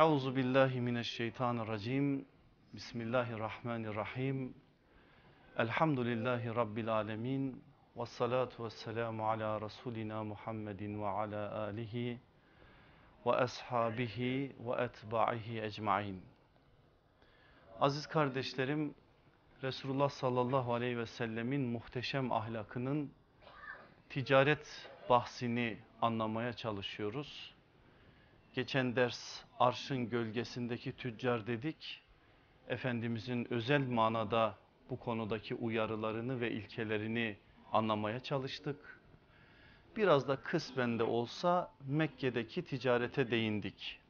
Euzu billahi mineşşeytanirracim. Bismillahirrahmanirrahim. Elhamdülillahi rabbil alamin. Ves salatu vesselamu ala rasulina Muhammedin ve ala alihi ve ashabihi ve etba'ihi ecmaîn. Aziz kardeşlerim, Resulullah sallallahu aleyhi ve sellemin muhteşem ahlakının ticaret bahsini anlamaya çalışıyoruz. Geçen ders arşın gölgesindeki tüccar dedik. Efendimizin özel manada bu konudaki uyarılarını ve ilkelerini anlamaya çalıştık. Biraz da kısmen de olsa Mekke'deki ticarete değindik.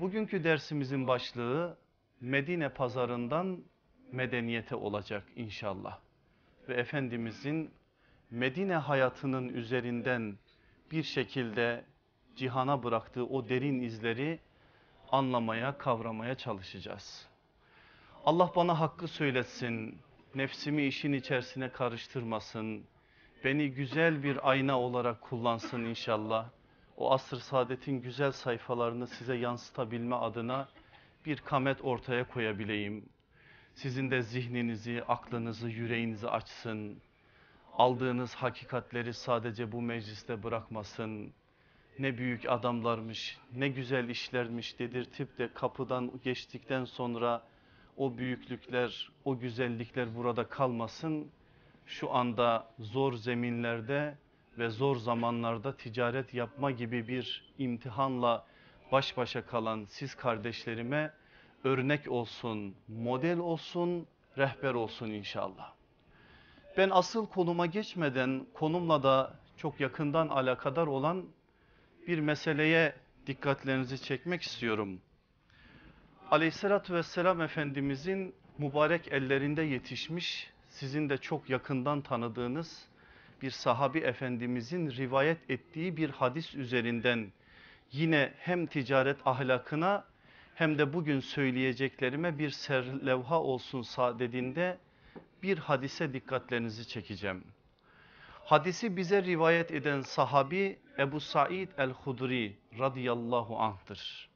Bugünkü dersimizin başlığı Medine pazarından medeniyete olacak inşallah. Ve Efendimizin Medine hayatının üzerinden bir şekilde cihana bıraktığı o derin izleri anlamaya, kavramaya çalışacağız. Allah bana hakkı söyletsin, nefsimi işin içerisine karıştırmasın, beni güzel bir ayna olarak kullansın inşallah. O asr saadetin güzel sayfalarını size yansıtabilme adına bir kamet ortaya koyabileyim. Sizin de zihninizi, aklınızı, yüreğinizi açsın. Aldığınız hakikatleri sadece bu mecliste bırakmasın. Ne büyük adamlarmış, ne güzel işlermiş dedirtip de kapıdan geçtikten sonra o büyüklükler, o güzellikler burada kalmasın. Şu anda zor zeminlerde ve zor zamanlarda ticaret yapma gibi bir imtihanla baş başa kalan siz kardeşlerime örnek olsun, model olsun, rehber olsun inşallah. Ben asıl konuma geçmeden konumla da çok yakından alakadar olan bir meseleye dikkatlerinizi çekmek istiyorum. Aleyhissalatü vesselam Efendimizin mübarek ellerinde yetişmiş sizin de çok yakından tanıdığınız bir sahabi efendimizin rivayet ettiği bir hadis üzerinden yine hem ticaret ahlakına hem de bugün söyleyeceklerime bir serlevha olsun sadedinde bir hadise dikkatlerinizi çekeceğim. Hadisi bize rivayet eden sahabi Ebu Said el-Hudri radıyallahu anh'tır.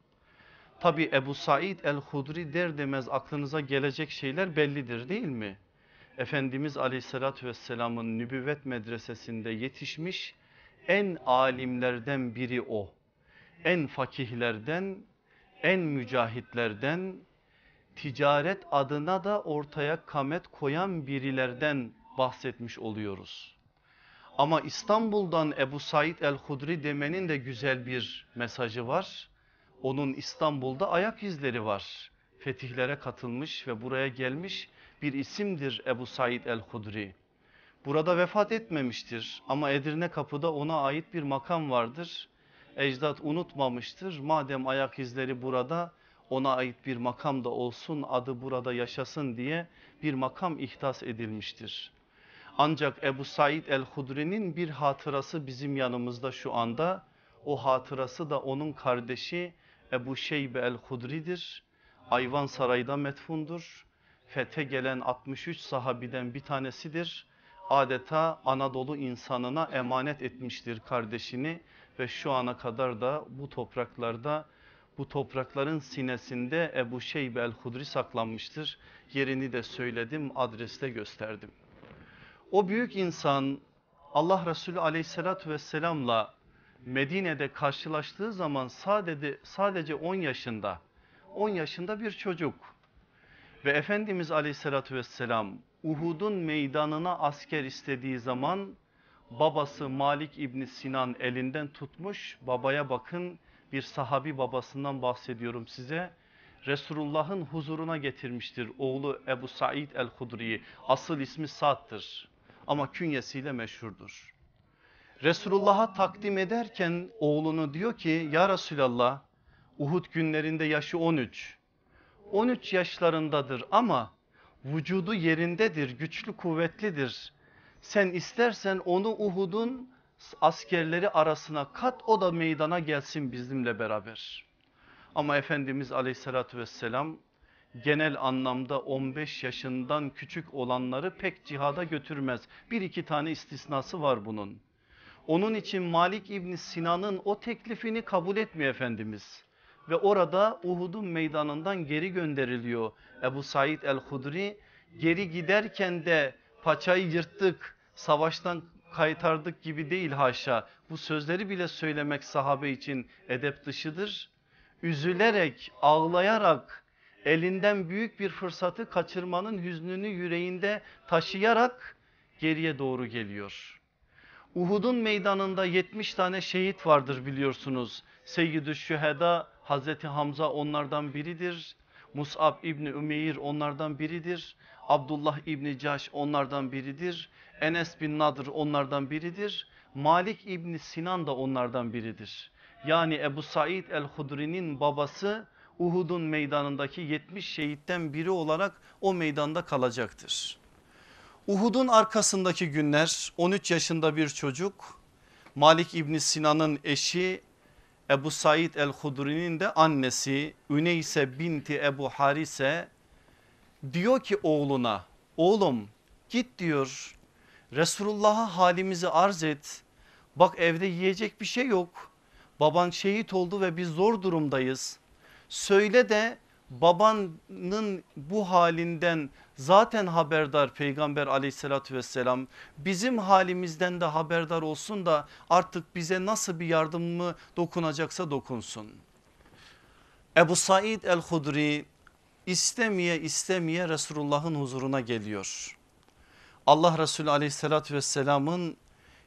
Tabi Ebu Said el-Hudri der demez aklınıza gelecek şeyler bellidir değil mi? Efendimiz aleyhissalatü vesselamın nübüvvet medresesinde yetişmiş en alimlerden biri o. En fakihlerden, en mücahitlerden, ticaret adına da ortaya kamet koyan birilerden bahsetmiş oluyoruz. Ama İstanbul'dan Ebu Said el-Hudri demenin de güzel bir mesajı var. Onun İstanbul'da ayak izleri var. Fetihlere katılmış ve buraya gelmiş bir isimdir Ebu Said el-Hudri. Burada vefat etmemiştir ama Edirne kapıda ona ait bir makam vardır. Ecdat unutmamıştır. Madem ayak izleri burada ona ait bir makam da olsun adı burada yaşasın diye bir makam ihtas edilmiştir. Ancak Ebu Said el-Hudri'nin bir hatırası bizim yanımızda şu anda. O hatırası da onun kardeşi Ebu Şeybe el-Hudri'dir. Ayvan Saray'da metfundur. Fethe gelen 63 sahabiden bir tanesidir. Adeta Anadolu insanına emanet etmiştir kardeşini ve şu ana kadar da bu topraklarda bu toprakların sinesinde Ebu Şeybe el-Hudri saklanmıştır. Yerini de söyledim, adreste gösterdim. O büyük insan Allah Resulü aleyhissalatü vesselamla Medine'de karşılaştığı zaman sadece, sadece 10 yaşında, 10 yaşında bir çocuk. Ve Efendimiz aleyhissalatü vesselam Uhud'un meydanına asker istediği zaman babası Malik İbni Sinan elinden tutmuş babaya bakın bir sahabi babasından bahsediyorum size. Resulullah'ın huzuruna getirmiştir oğlu Ebu Said el-Hudri'yi asıl ismi Sa'd'dır ama künyesiyle meşhurdur. Resulullah'a takdim ederken oğlunu diyor ki ya Resulallah Uhud günlerinde yaşı 13. 13 yaşlarındadır ama vücudu yerindedir, güçlü kuvvetlidir. Sen istersen onu Uhud'un askerleri arasına kat o da meydana gelsin bizimle beraber. Ama Efendimiz aleyhissalatü vesselam genel anlamda 15 yaşından küçük olanları pek cihada götürmez. Bir iki tane istisnası var bunun. Onun için Malik İbni Sinan'ın o teklifini kabul etmiyor Efendimiz. ve orada Uhud'un meydanından geri gönderiliyor. Ebu Said el-Hudri geri giderken de paçayı yırttık savaştan kaytardık gibi değil haşa. Bu sözleri bile söylemek sahabe için edep dışıdır. Üzülerek ağlayarak elinden büyük bir fırsatı kaçırmanın hüznünü yüreğinde taşıyarak geriye doğru geliyor. Uhud'un meydanında 70 tane şehit vardır biliyorsunuz. Seyyidü Şüheda Hazreti Hamza onlardan biridir. Mus'ab İbni Ümeyr onlardan biridir. Abdullah İbni Caş onlardan biridir. Enes bin Nadr onlardan biridir. Malik İbni Sinan da onlardan biridir. Yani Ebu Said el-Hudri'nin babası Uhud'un meydanındaki 70 şehitten biri olarak o meydanda kalacaktır. Uhud'un arkasındaki günler 13 yaşında bir çocuk Malik İbni Sinan'ın eşi Ebu Said el-Hudri'nin de annesi Üneyse binti Ebu Harise diyor ki oğluna oğlum git diyor Resulullah'a halimizi arz et. Bak evde yiyecek bir şey yok. Baban şehit oldu ve biz zor durumdayız. Söyle de babanın bu halinden zaten haberdar peygamber aleyhissalatü vesselam bizim halimizden de haberdar olsun da artık bize nasıl bir yardımı dokunacaksa dokunsun. Ebu Said el-Hudri istemeye istemeye Resulullah'ın huzuruna geliyor. Allah Resulü aleyhissalatü vesselamın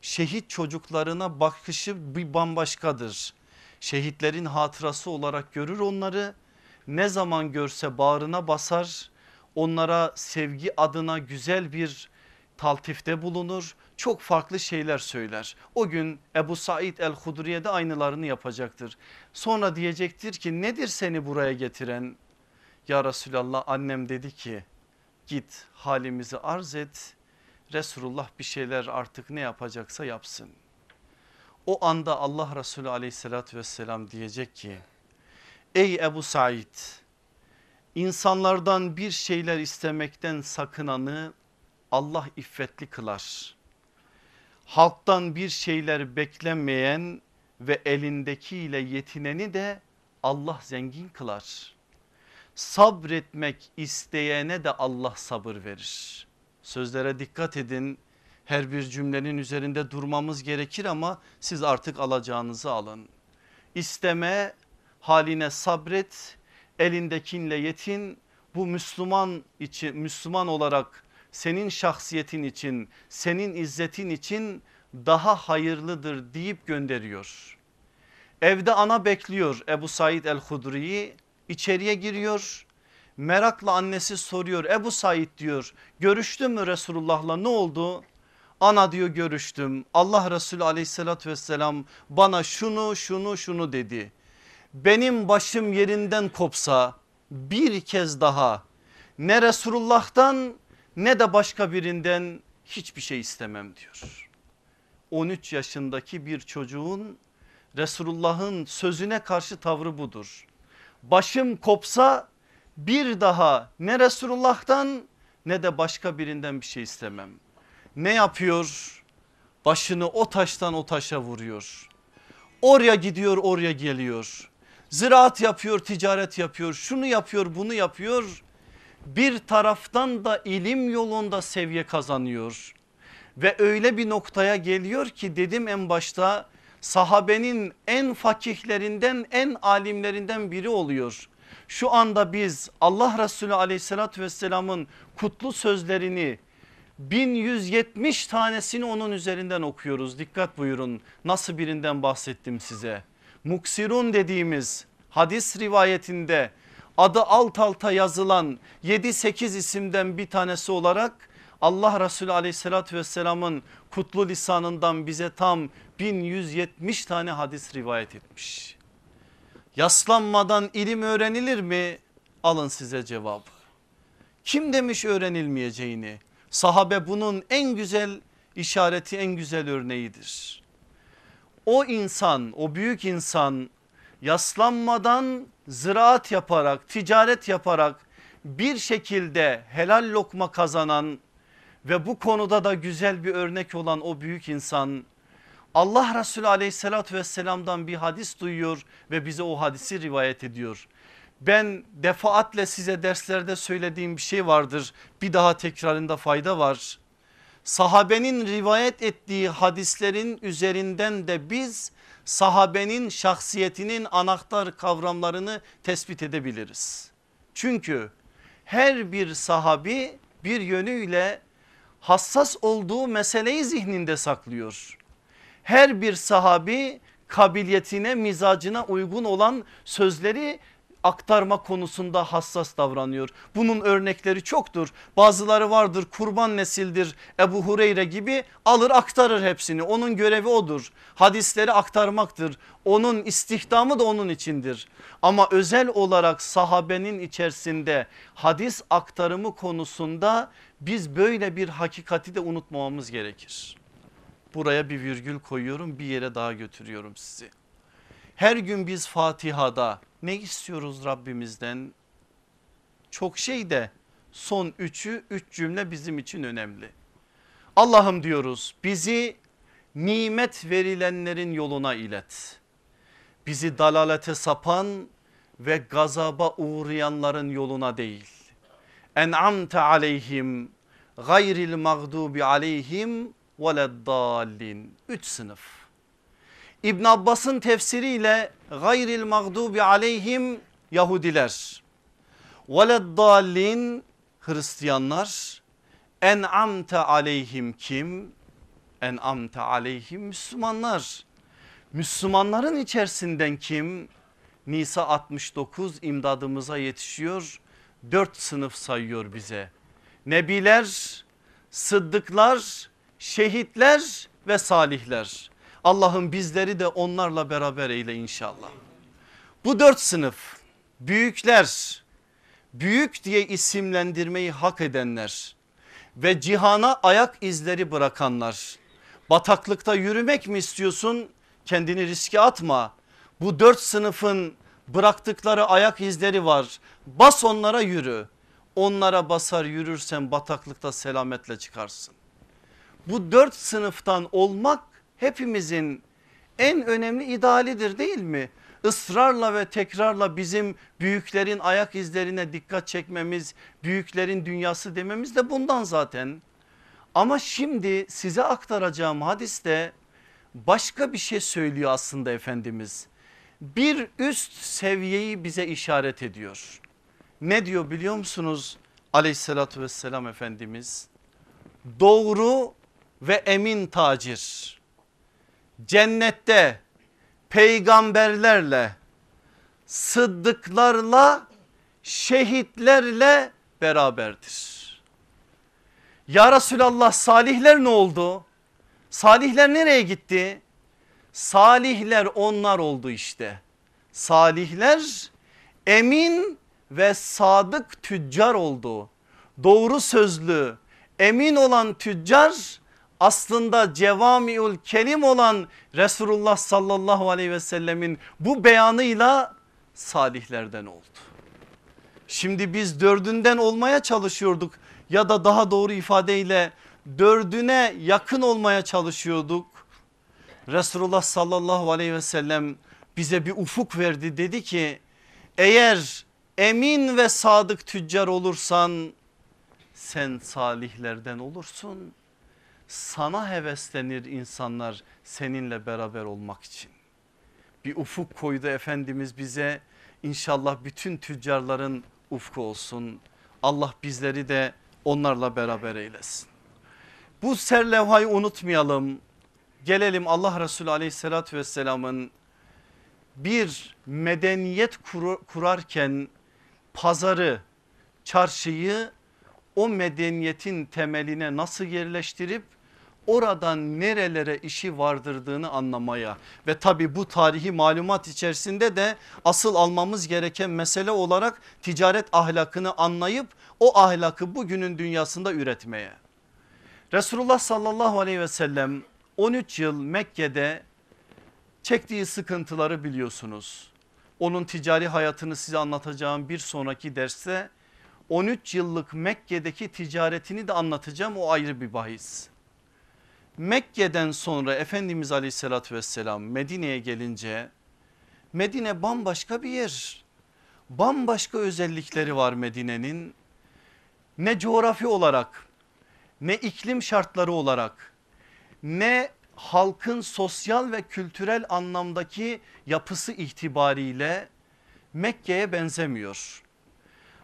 şehit çocuklarına bakışı bir bambaşkadır. Şehitlerin hatırası olarak görür onları ne zaman görse bağrına basar onlara sevgi adına güzel bir taltifte bulunur çok farklı şeyler söyler. O gün Ebu Said el-Hudriye de aynılarını yapacaktır. Sonra diyecektir ki nedir seni buraya getiren? Ya Resulallah annem dedi ki git halimizi arz et Resulullah bir şeyler artık ne yapacaksa yapsın. O anda Allah Resulü aleyhissalatü vesselam diyecek ki ey Ebu Said insanlardan bir şeyler istemekten sakınanı Allah iffetli kılar. Halktan bir şeyler beklenmeyen ve elindekiyle yetineni de Allah zengin kılar. Sabretmek isteyene de Allah sabır verir. Sözlere dikkat edin. Her bir cümlenin üzerinde durmamız gerekir ama siz artık alacağınızı alın. İsteme haline sabret elindekinle yetin bu Müslüman için Müslüman olarak senin şahsiyetin için senin izzetin için daha hayırlıdır deyip gönderiyor. Evde ana bekliyor Ebu Said el-Hudri'yi içeriye giriyor merakla annesi soruyor Ebu Said diyor görüştün mü Resulullah'la ne oldu? Ana diyor görüştüm Allah Resulü aleyhissalatü vesselam bana şunu şunu şunu dedi. Benim başım yerinden kopsa bir kez daha ne Resulullah'tan ne de başka birinden hiçbir şey istemem diyor. 13 yaşındaki bir çocuğun Resulullah'ın sözüne karşı tavrı budur. Başım kopsa bir daha ne Resulullah'tan ne de başka birinden bir şey istemem. Ne yapıyor? Başını o taştan o taşa vuruyor. Oraya gidiyor oraya geliyor. Ziraat yapıyor ticaret yapıyor şunu yapıyor bunu yapıyor. Bir taraftan da ilim yolunda seviye kazanıyor. Ve öyle bir noktaya geliyor ki dedim en başta sahabenin en fakihlerinden en alimlerinden biri oluyor şu anda biz Allah Resulü aleyhissalatü vesselamın kutlu sözlerini 1170 tanesini onun üzerinden okuyoruz. Dikkat buyurun nasıl birinden bahsettim size. Muksirun dediğimiz hadis rivayetinde adı alt alta yazılan 7-8 isimden bir tanesi olarak Allah Resulü aleyhissalatü vesselamın kutlu lisanından bize tam 1170 tane hadis rivayet etmiş. Yaslanmadan ilim öğrenilir mi? Alın size cevabı. Kim demiş öğrenilmeyeceğini? Sahabe bunun en güzel işareti en güzel örneğidir. O insan o büyük insan yaslanmadan ziraat yaparak ticaret yaparak bir şekilde helal lokma kazanan ve bu konuda da güzel bir örnek olan o büyük insan Allah Resulü aleyhissalatü vesselamdan bir hadis duyuyor ve bize o hadisi rivayet ediyor. Ben defaatle size derslerde söylediğim bir şey vardır. Bir daha tekrarında fayda var. Sahabenin rivayet ettiği hadislerin üzerinden de biz sahabenin şahsiyetinin anahtar kavramlarını tespit edebiliriz. Çünkü her bir sahabi bir yönüyle hassas olduğu meseleyi zihninde saklıyor. Her bir sahabi kabiliyetine mizacına uygun olan sözleri aktarma konusunda hassas davranıyor. Bunun örnekleri çoktur. Bazıları vardır kurban nesildir Ebu Hureyre gibi alır aktarır hepsini. Onun görevi odur. Hadisleri aktarmaktır. Onun istihdamı da onun içindir. Ama özel olarak sahabenin içerisinde hadis aktarımı konusunda biz böyle bir hakikati de unutmamamız gerekir. Buraya bir virgül koyuyorum bir yere daha götürüyorum sizi. Her gün biz Fatiha'da ne istiyoruz Rabbimizden? Çok şey de son üçü üç cümle bizim için önemli. Allah'ım diyoruz bizi nimet verilenlerin yoluna ilet. Bizi dalalete sapan ve gazaba uğrayanların yoluna değil. En'amte aleyhim gayril mağdubi aleyhim veleddallin. Üç sınıf. İbn Abbas'ın tefsiriyle gayril mağdubi aleyhim Yahudiler. Veleddallin Hristiyanlar. En'amte aleyhim kim? En'amte aleyhim Müslümanlar. Müslümanların içerisinden kim? Nisa 69 imdadımıza yetişiyor. Dört sınıf sayıyor bize. Nebiler, sıddıklar, şehitler ve salihler. Allah'ım bizleri de onlarla beraber eyle inşallah. Bu dört sınıf büyükler, büyük diye isimlendirmeyi hak edenler ve cihana ayak izleri bırakanlar. Bataklıkta yürümek mi istiyorsun? Kendini riske atma. Bu dört sınıfın bıraktıkları ayak izleri var. Bas onlara yürü. Onlara basar yürürsen bataklıkta selametle çıkarsın. Bu dört sınıftan olmak hepimizin en önemli idealidir değil mi? Israrla ve tekrarla bizim büyüklerin ayak izlerine dikkat çekmemiz, büyüklerin dünyası dememiz de bundan zaten. Ama şimdi size aktaracağım hadiste başka bir şey söylüyor aslında Efendimiz. Bir üst seviyeyi bize işaret ediyor. Ne diyor biliyor musunuz aleyhissalatü vesselam Efendimiz? Doğru ve emin tacir cennette peygamberlerle sıddıklarla şehitlerle beraberdir. Ya Resulallah salihler ne oldu? Salihler nereye gitti? Salihler onlar oldu işte. Salihler emin ve sadık tüccar oldu. Doğru sözlü emin olan tüccar aslında cevamiül kelim olan Resulullah sallallahu aleyhi ve sellemin bu beyanıyla salihlerden oldu. Şimdi biz dördünden olmaya çalışıyorduk ya da daha doğru ifadeyle dördüne yakın olmaya çalışıyorduk. Resulullah sallallahu aleyhi ve sellem bize bir ufuk verdi dedi ki eğer emin ve sadık tüccar olursan sen salihlerden olursun sana heveslenir insanlar seninle beraber olmak için. Bir ufuk koydu Efendimiz bize inşallah bütün tüccarların ufku olsun. Allah bizleri de onlarla beraber eylesin. Bu serlevhayı unutmayalım. Gelelim Allah Resulü aleyhissalatü vesselamın bir medeniyet kurarken pazarı, çarşıyı o medeniyetin temeline nasıl yerleştirip oradan nerelere işi vardırdığını anlamaya ve tabi bu tarihi malumat içerisinde de asıl almamız gereken mesele olarak ticaret ahlakını anlayıp o ahlakı bugünün dünyasında üretmeye. Resulullah sallallahu aleyhi ve sellem 13 yıl Mekke'de çektiği sıkıntıları biliyorsunuz. Onun ticari hayatını size anlatacağım bir sonraki derste 13 yıllık Mekke'deki ticaretini de anlatacağım o ayrı bir bahis. Mekke'den sonra Efendimiz aleyhissalatü vesselam Medine'ye gelince Medine bambaşka bir yer. Bambaşka özellikleri var Medine'nin. Ne coğrafi olarak ne iklim şartları olarak ne halkın sosyal ve kültürel anlamdaki yapısı itibariyle Mekke'ye benzemiyor.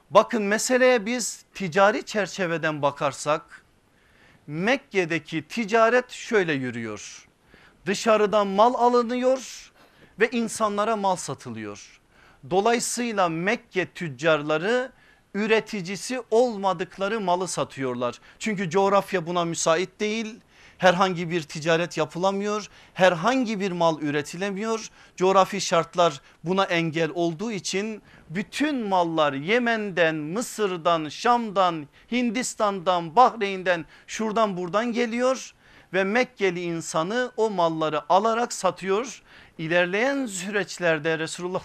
Bakın meseleye biz ticari çerçeveden bakarsak Mekke'deki ticaret şöyle yürüyor. Dışarıdan mal alınıyor ve insanlara mal satılıyor. Dolayısıyla Mekke tüccarları üreticisi olmadıkları malı satıyorlar. Çünkü coğrafya buna müsait değil. Herhangi bir ticaret yapılamıyor. Herhangi bir mal üretilemiyor. Coğrafi şartlar buna engel olduğu için bütün mallar Yemen'den, Mısır'dan, Şam'dan, Hindistan'dan, Bahreyn'den şuradan buradan geliyor ve Mekkeli insanı o malları alarak satıyor. İlerleyen süreçlerde Resulullah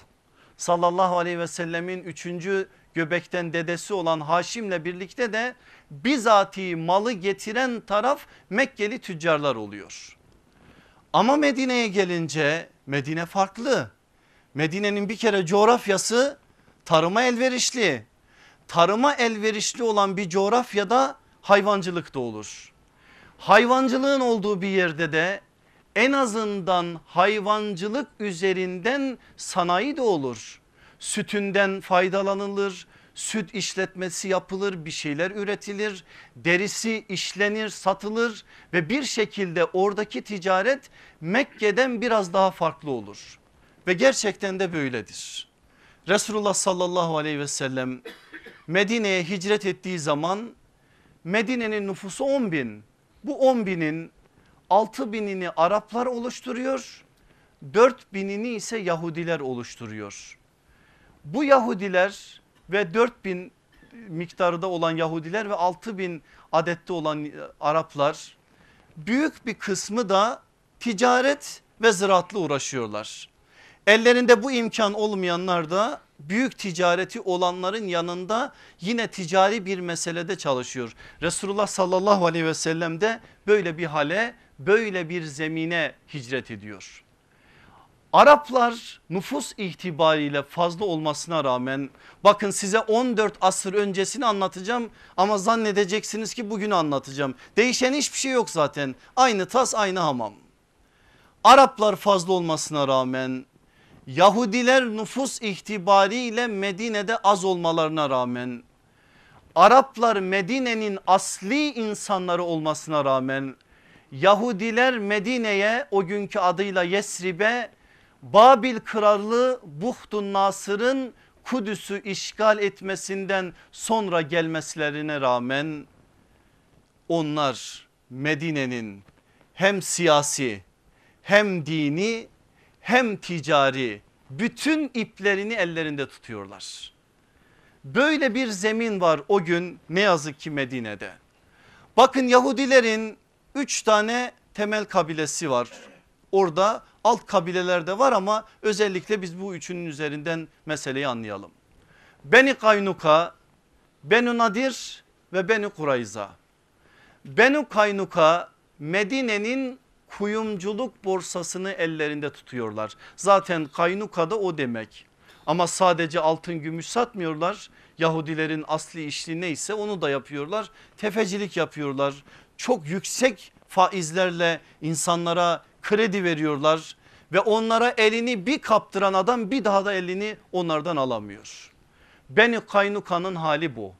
sallallahu aleyhi ve sellemin üçüncü göbekten dedesi olan Haşim'le birlikte de bizatihi malı getiren taraf Mekkeli tüccarlar oluyor. Ama Medine'ye gelince Medine farklı. Medine'nin bir kere coğrafyası tarıma elverişli. Tarıma elverişli olan bir coğrafyada hayvancılık da olur. Hayvancılığın olduğu bir yerde de en azından hayvancılık üzerinden sanayi de olur. Sütünden faydalanılır, süt işletmesi yapılır, bir şeyler üretilir, derisi işlenir, satılır ve bir şekilde oradaki ticaret Mekke'den biraz daha farklı olur. Ve gerçekten de böyledir. Resulullah sallallahu aleyhi ve sellem Medine'ye hicret ettiği zaman Medine'nin nüfusu 10 bin. Bu 10 binin 6 binini Araplar oluşturuyor. 4 binini ise Yahudiler oluşturuyor. Bu Yahudiler ve 4 bin miktarda olan Yahudiler ve 6 bin adette olan Araplar büyük bir kısmı da ticaret ve ziraatla uğraşıyorlar. Ellerinde bu imkan olmayanlar da büyük ticareti olanların yanında yine ticari bir meselede çalışıyor. Resulullah sallallahu aleyhi ve sellem de böyle bir hale böyle bir zemine hicret ediyor. Araplar nüfus itibariyle fazla olmasına rağmen bakın size 14 asır öncesini anlatacağım ama zannedeceksiniz ki bugünü anlatacağım. Değişen hiçbir şey yok zaten aynı tas aynı hamam. Araplar fazla olmasına rağmen Yahudiler nüfus itibariyle Medine'de az olmalarına rağmen Araplar Medine'nin asli insanları olmasına rağmen Yahudiler Medine'ye o günkü adıyla Yesrib'e Babil krallığı Buhtun Nasır'ın Kudüs'ü işgal etmesinden sonra gelmeslerine rağmen onlar Medine'nin hem siyasi hem dini hem ticari bütün iplerini ellerinde tutuyorlar. Böyle bir zemin var o gün ne yazık ki Medine'de. Bakın Yahudilerin üç tane temel kabilesi var. Orada alt kabileler de var ama özellikle biz bu üçünün üzerinden meseleyi anlayalım. Beni Kaynuka, Benu Nadir ve Beni Kurayza. Benu Kaynuka Medine'nin kuyumculuk borsasını ellerinde tutuyorlar. Zaten Kaynuka da o demek. Ama sadece altın gümüş satmıyorlar. Yahudilerin asli işli neyse onu da yapıyorlar. Tefecilik yapıyorlar. Çok yüksek faizlerle insanlara kredi veriyorlar ve onlara elini bir kaptıran adam bir daha da elini onlardan alamıyor. Beni Kaynuka'nın hali bu.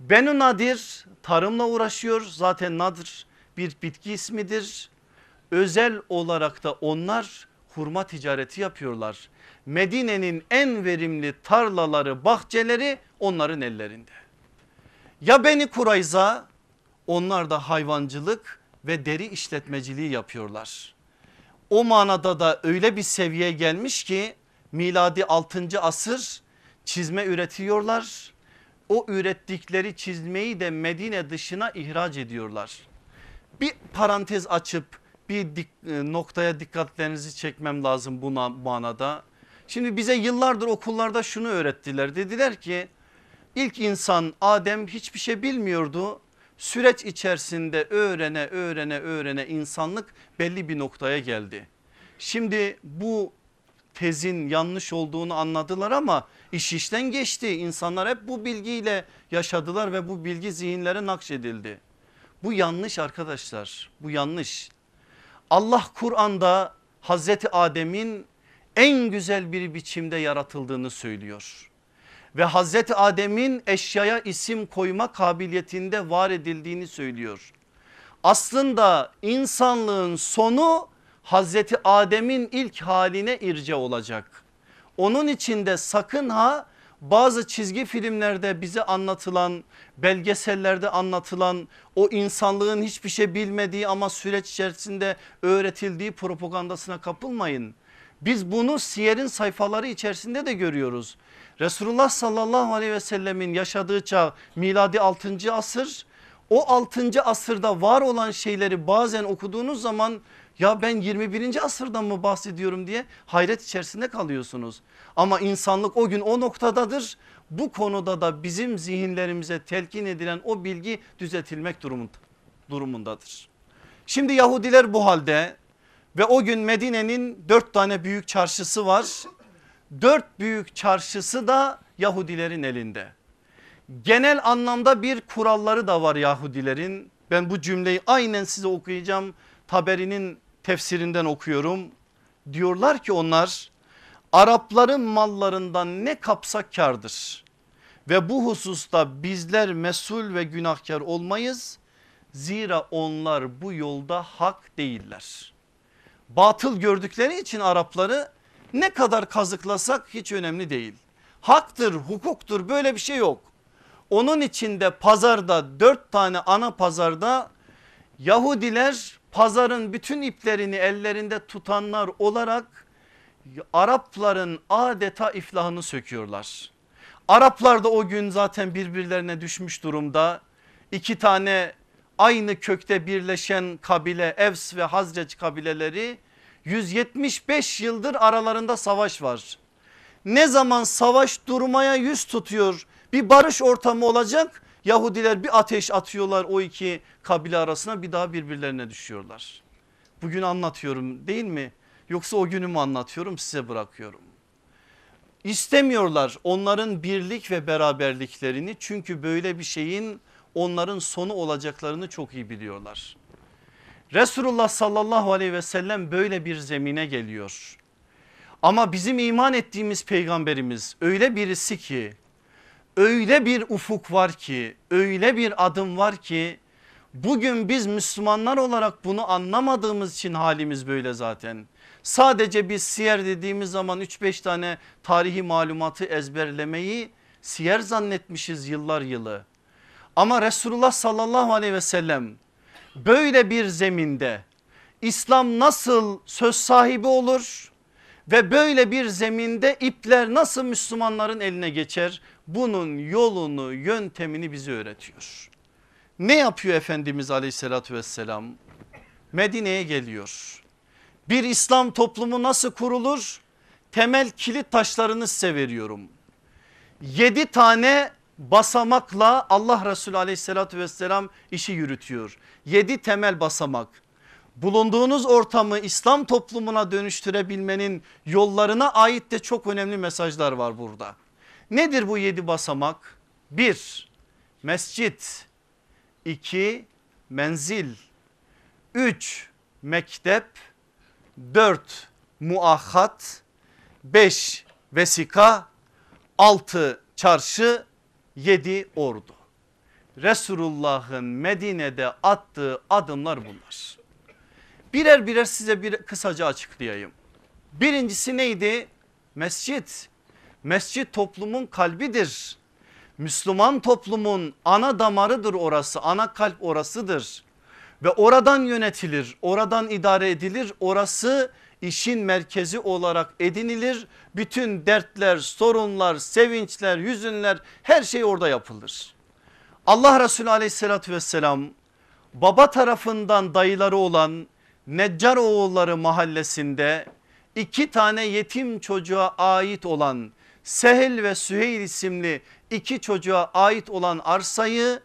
Benu Nadir tarımla uğraşıyor zaten Nadir bir bitki ismidir. Özel olarak da onlar hurma ticareti yapıyorlar. Medine'nin en verimli tarlaları bahçeleri onların ellerinde. Ya Beni Kurayza onlar da hayvancılık ve deri işletmeciliği yapıyorlar. O manada da öyle bir seviyeye gelmiş ki miladi 6. asır çizme üretiyorlar. O ürettikleri çizmeyi de Medine dışına ihraç ediyorlar. Bir parantez açıp bir dik, e, noktaya dikkatlerinizi çekmem lazım bu manada. Şimdi bize yıllardır okullarda şunu öğrettiler. Dediler ki ilk insan Adem hiçbir şey bilmiyordu. Süreç içerisinde öğrene öğrene öğrene insanlık belli bir noktaya geldi. Şimdi bu tezin yanlış olduğunu anladılar ama iş işten geçti. İnsanlar hep bu bilgiyle yaşadılar ve bu bilgi zihinlere nakşedildi. Bu yanlış arkadaşlar bu yanlış. Allah Kur'an'da Hazreti Adem'in en güzel bir biçimde yaratıldığını söylüyor. Ve Hazreti Adem'in eşyaya isim koyma kabiliyetinde var edildiğini söylüyor. Aslında insanlığın sonu Hazreti Adem'in ilk haline irce olacak. Onun içinde sakın ha bazı çizgi filmlerde bize anlatılan belgesellerde anlatılan o insanlığın hiçbir şey bilmediği ama süreç içerisinde öğretildiği propagandasına kapılmayın. Biz bunu siyerin sayfaları içerisinde de görüyoruz. Resulullah sallallahu aleyhi ve sellemin yaşadığı çağ miladi 6. asır o 6. asırda var olan şeyleri bazen okuduğunuz zaman ya ben 21. asırdan mı bahsediyorum diye hayret içerisinde kalıyorsunuz. Ama insanlık o gün o noktadadır. Bu konuda da bizim zihinlerimize telkin edilen o bilgi düzeltilmek durumundadır. Şimdi Yahudiler bu halde ve o gün Medine'nin dört tane büyük çarşısı var. Dört büyük çarşısı da Yahudilerin elinde. Genel anlamda bir kuralları da var Yahudilerin. Ben bu cümleyi aynen size okuyacağım. Taberi'nin tefsirinden okuyorum. Diyorlar ki onlar Arapların mallarından ne kapsak kardır. Ve bu hususta bizler mesul ve günahkar olmayız. Zira onlar bu yolda hak değiller. Batıl gördükleri için Arapları ne kadar kazıklasak hiç önemli değil. Haktır, hukuktur böyle bir şey yok. Onun içinde pazarda dört tane ana pazarda Yahudiler pazarın bütün iplerini ellerinde tutanlar olarak Arapların adeta iflahını söküyorlar. Araplar da o gün zaten birbirlerine düşmüş durumda. İki tane aynı kökte birleşen kabile Evs ve Hazreç kabileleri 175 yıldır aralarında savaş var. Ne zaman savaş durmaya yüz tutuyor bir barış ortamı olacak Yahudiler bir ateş atıyorlar o iki kabile arasına bir daha birbirlerine düşüyorlar. Bugün anlatıyorum değil mi? Yoksa o günümü anlatıyorum size bırakıyorum. İstemiyorlar onların birlik ve beraberliklerini çünkü böyle bir şeyin onların sonu olacaklarını çok iyi biliyorlar. Resulullah sallallahu aleyhi ve sellem böyle bir zemine geliyor. Ama bizim iman ettiğimiz peygamberimiz öyle birisi ki öyle bir ufuk var ki öyle bir adım var ki bugün biz Müslümanlar olarak bunu anlamadığımız için halimiz böyle zaten. Sadece biz siyer dediğimiz zaman 3-5 tane tarihi malumatı ezberlemeyi siyer zannetmişiz yıllar yılı. Ama Resulullah sallallahu aleyhi ve sellem böyle bir zeminde İslam nasıl söz sahibi olur ve böyle bir zeminde ipler nasıl Müslümanların eline geçer bunun yolunu yöntemini bize öğretiyor. Ne yapıyor Efendimiz aleyhissalatü vesselam? Medine'ye geliyor. Bir İslam toplumu nasıl kurulur? Temel kilit taşlarını size veriyorum. Yedi tane basamakla Allah Resulü aleyhissalatü vesselam işi yürütüyor. Yedi temel basamak. Bulunduğunuz ortamı İslam toplumuna dönüştürebilmenin yollarına ait de çok önemli mesajlar var burada. Nedir bu yedi basamak? Bir mescit, iki menzil, üç mektep, dört muahat, beş vesika, altı çarşı, yedi ordu. Resulullah'ın Medine'de attığı adımlar bunlar. Birer birer size bir kısaca açıklayayım. Birincisi neydi? Mescit. Mescit toplumun kalbidir. Müslüman toplumun ana damarıdır orası ana kalp orasıdır. Ve oradan yönetilir oradan idare edilir orası işin merkezi olarak edinilir. Bütün dertler sorunlar sevinçler hüzünler her şey orada yapılır. Allah Resulü aleyhissalatü vesselam baba tarafından dayıları olan Neccar oğulları mahallesinde iki tane yetim çocuğa ait olan Sehel ve Süheyl isimli iki çocuğa ait olan arsayı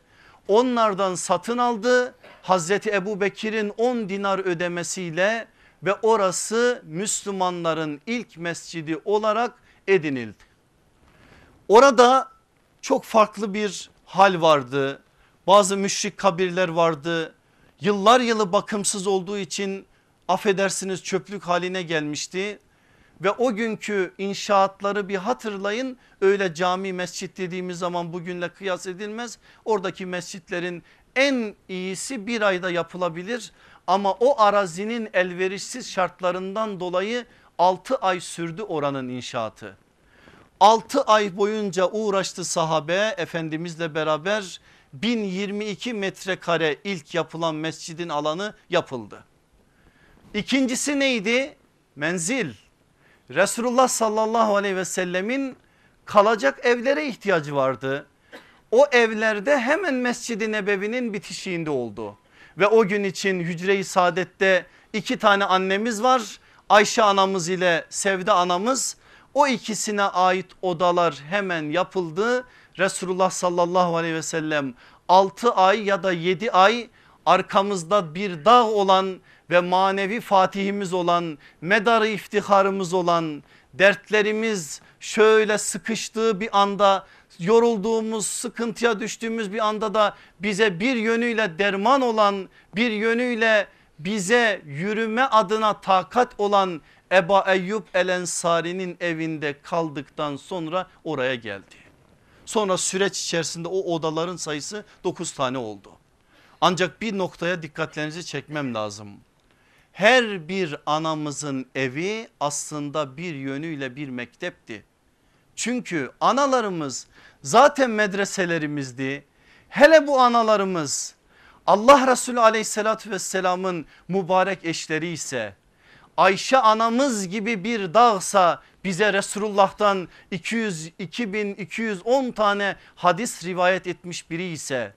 onlardan satın aldı. Hazreti Ebu Bekir'in 10 dinar ödemesiyle ve orası Müslümanların ilk mescidi olarak edinildi. Orada çok farklı bir hal vardı. Bazı müşrik kabirler vardı. Yıllar yılı bakımsız olduğu için affedersiniz çöplük haline gelmişti. Ve o günkü inşaatları bir hatırlayın öyle cami mescit dediğimiz zaman bugünle kıyas edilmez. Oradaki mescitlerin en iyisi bir ayda yapılabilir ama o arazinin elverişsiz şartlarından dolayı 6 ay sürdü oranın inşaatı. 6 ay boyunca uğraştı sahabe efendimizle beraber 1022 metrekare ilk yapılan mescidin alanı yapıldı. İkincisi neydi? Menzil. Resulullah sallallahu aleyhi ve sellemin kalacak evlere ihtiyacı vardı. O evlerde hemen Mescid-i Nebevi'nin bitişiğinde oldu. Ve o gün için Hücre-i Saadet'te iki tane annemiz var. Ayşe anamız ile Sevde anamız. O ikisine ait odalar hemen yapıldı. Resulullah sallallahu aleyhi ve sellem 6 ay ya da 7 ay arkamızda bir dağ olan ve manevi fatihimiz olan medarı iftiharımız olan dertlerimiz şöyle sıkıştığı bir anda yorulduğumuz sıkıntıya düştüğümüz bir anda da bize bir yönüyle derman olan bir yönüyle bize yürüme adına takat olan Eba Eyyub El Ensari'nin evinde kaldıktan sonra oraya geldi. Sonra süreç içerisinde o odaların sayısı 9 tane oldu. Ancak bir noktaya dikkatlerinizi çekmem lazım. Her bir anamızın evi aslında bir yönüyle bir mektepti. Çünkü analarımız zaten medreselerimizdi. Hele bu analarımız Allah Resulü aleyhissalatü vesselamın mübarek eşleri ise Ayşe anamız gibi bir dağsa bize Resulullah'tan 200 2210 tane hadis rivayet etmiş biri ise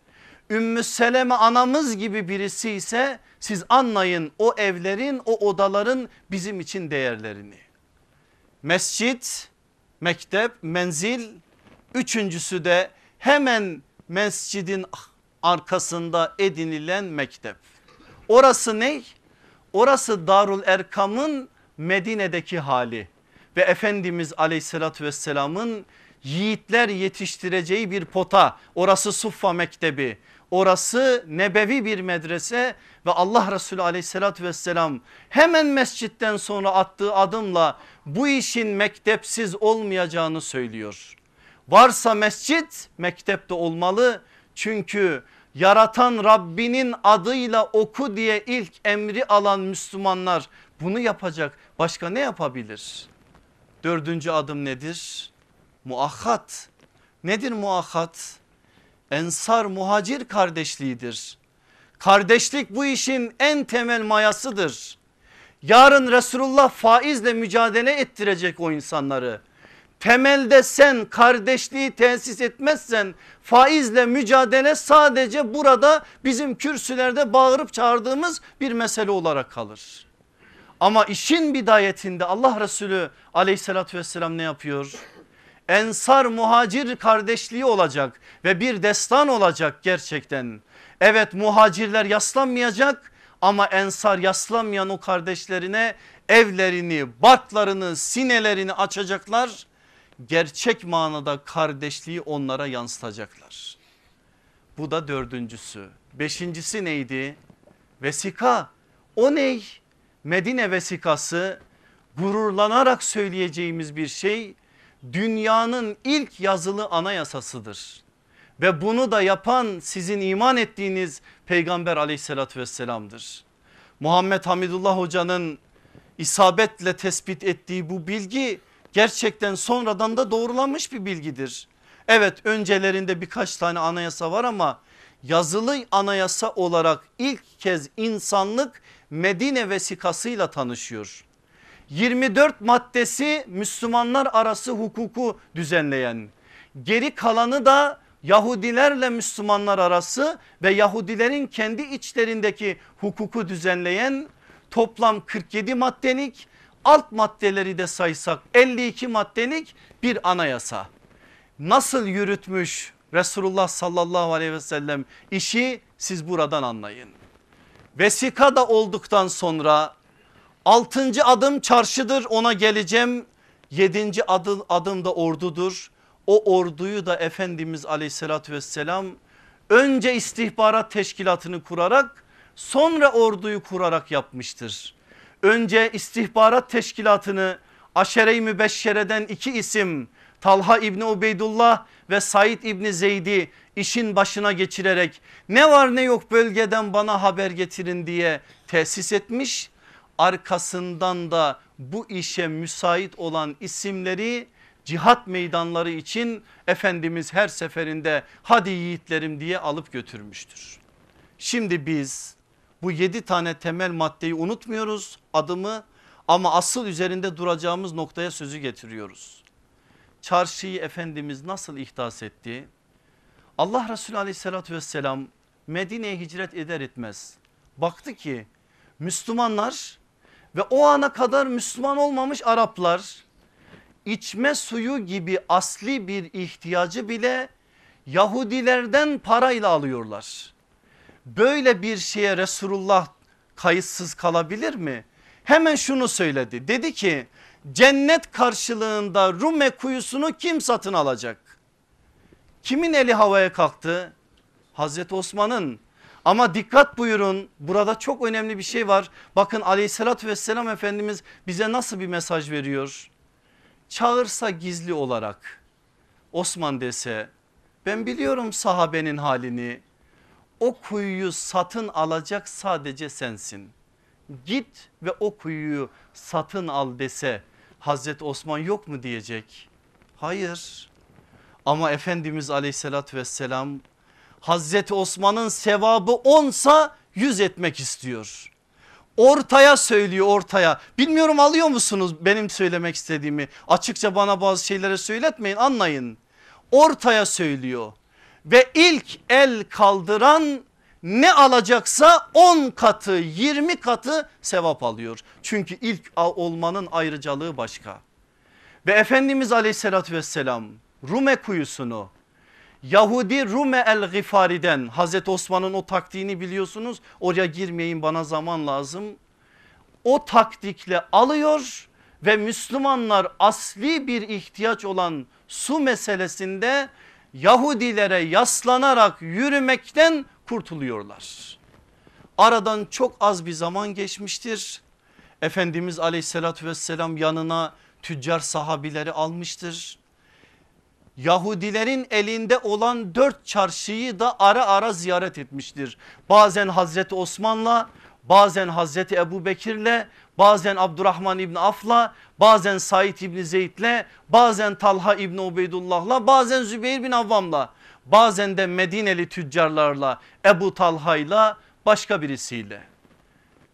Ümmü Seleme anamız gibi birisi ise siz anlayın o evlerin o odaların bizim için değerlerini. Mescit, mektep, menzil üçüncüsü de hemen mescidin arkasında edinilen mektep. Orası ne? Orası Darul Erkam'ın Medine'deki hali ve Efendimiz aleyhissalatü vesselamın yiğitler yetiştireceği bir pota orası Suffa Mektebi orası nebevi bir medrese ve Allah Resulü aleyhissalatü vesselam hemen mescitten sonra attığı adımla bu işin mektepsiz olmayacağını söylüyor. Varsa mescit mektepte olmalı çünkü yaratan Rabbinin adıyla oku diye ilk emri alan Müslümanlar bunu yapacak başka ne yapabilir? Dördüncü adım nedir? Muakhat. Nedir muakhat? Ensar muhacir kardeşliğidir. Kardeşlik bu işin en temel mayasıdır. Yarın Resulullah faizle mücadele ettirecek o insanları. Temelde sen kardeşliği tesis etmezsen faizle mücadele sadece burada bizim kürsülerde bağırıp çağırdığımız bir mesele olarak kalır. Ama işin bidayetinde Allah Resulü aleyhissalatü vesselam ne yapıyor? Ensar muhacir kardeşliği olacak ve bir destan olacak gerçekten. Evet muhacirler yaslanmayacak ama ensar yaslanmayan o kardeşlerine evlerini, barklarını, sinelerini açacaklar. Gerçek manada kardeşliği onlara yansıtacaklar. Bu da dördüncüsü. Beşincisi neydi? Vesika. O ney? Medine vesikası gururlanarak söyleyeceğimiz bir şey dünyanın ilk yazılı anayasasıdır. Ve bunu da yapan sizin iman ettiğiniz peygamber aleyhissalatü vesselamdır. Muhammed Hamidullah hocanın isabetle tespit ettiği bu bilgi gerçekten sonradan da doğrulanmış bir bilgidir. Evet öncelerinde birkaç tane anayasa var ama yazılı anayasa olarak ilk kez insanlık Medine vesikasıyla tanışıyor. 24 maddesi Müslümanlar arası hukuku düzenleyen geri kalanı da Yahudilerle Müslümanlar arası ve Yahudilerin kendi içlerindeki hukuku düzenleyen toplam 47 maddelik alt maddeleri de saysak 52 maddelik bir anayasa. Nasıl yürütmüş Resulullah sallallahu aleyhi ve sellem işi siz buradan anlayın. Vesikada olduktan sonra altıncı adım çarşıdır ona geleceğim. Yedinci adım, adım da ordudur. O orduyu da Efendimiz aleyhissalatü vesselam önce istihbarat teşkilatını kurarak sonra orduyu kurarak yapmıştır. Önce istihbarat teşkilatını aşere-i mübeşşereden iki isim Talha İbni Ubeydullah ve Said İbni Zeydi işin başına geçirerek ne var ne yok bölgeden bana haber getirin diye tesis etmiş. Arkasından da bu işe müsait olan isimleri cihat meydanları için Efendimiz her seferinde hadi yiğitlerim diye alıp götürmüştür. Şimdi biz bu yedi tane temel maddeyi unutmuyoruz adımı ama asıl üzerinde duracağımız noktaya sözü getiriyoruz. Çarşıyı Efendimiz nasıl ihdas etti? Allah Resulü aleyhissalatü vesselam Medine'ye hicret eder etmez. Baktı ki Müslümanlar ve o ana kadar Müslüman olmamış Araplar içme suyu gibi asli bir ihtiyacı bile Yahudilerden parayla alıyorlar. Böyle bir şeye Resulullah kayıtsız kalabilir mi? Hemen şunu söyledi dedi ki cennet karşılığında Rume kuyusunu kim satın alacak? Kimin eli havaya kalktı? Hazreti Osman'ın ama dikkat buyurun burada çok önemli bir şey var. Bakın aleyhissalatü vesselam Efendimiz bize nasıl bir mesaj veriyor? Çağırsa gizli olarak Osman dese ben biliyorum sahabenin halini o kuyuyu satın alacak sadece sensin. Git ve o kuyuyu satın al dese Hazreti Osman yok mu diyecek? Hayır ama Efendimiz aleyhissalatü vesselam Hazreti Osman'ın sevabı onsa yüz etmek istiyor. Ortaya söylüyor ortaya bilmiyorum alıyor musunuz benim söylemek istediğimi açıkça bana bazı şeyleri söyletmeyin anlayın. Ortaya söylüyor ve ilk el kaldıran ne alacaksa 10 katı 20 katı sevap alıyor. Çünkü ilk olmanın ayrıcalığı başka. Ve Efendimiz aleyhissalatü vesselam Rume kuyusunu Yahudi Rume el Gifari'den Hazreti Osman'ın o taktiğini biliyorsunuz oraya girmeyin bana zaman lazım. O taktikle alıyor ve Müslümanlar asli bir ihtiyaç olan su meselesinde Yahudilere yaslanarak yürümekten kurtuluyorlar. Aradan çok az bir zaman geçmiştir. Efendimiz aleyhissalatü vesselam yanına tüccar sahabileri almıştır. Yahudilerin elinde olan dört çarşıyı da ara ara ziyaret etmiştir. Bazen Hazreti Osman'la bazen Hazreti Ebu Bekir'le bazen Abdurrahman İbni Af'la bazen Said İbni Zeyd'le bazen Talha İbni Ubeydullah'la bazen Zübeyir bin Avvam'la bazen de Medineli tüccarlarla Ebu Talha'yla başka birisiyle.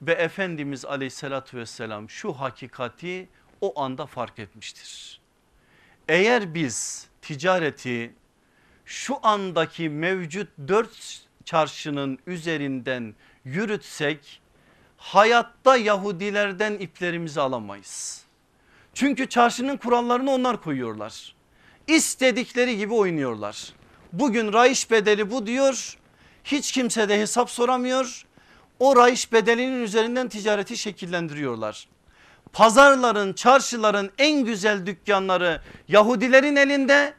Ve Efendimiz aleyhissalatü vesselam şu hakikati o anda fark etmiştir. Eğer biz ticareti şu andaki mevcut dört çarşının üzerinden yürütsek hayatta Yahudilerden iplerimizi alamayız. Çünkü çarşının kurallarını onlar koyuyorlar. İstedikleri gibi oynuyorlar. Bugün raiş bedeli bu diyor. Hiç kimse de hesap soramıyor. O raiş bedelinin üzerinden ticareti şekillendiriyorlar. Pazarların, çarşıların en güzel dükkanları Yahudilerin elinde.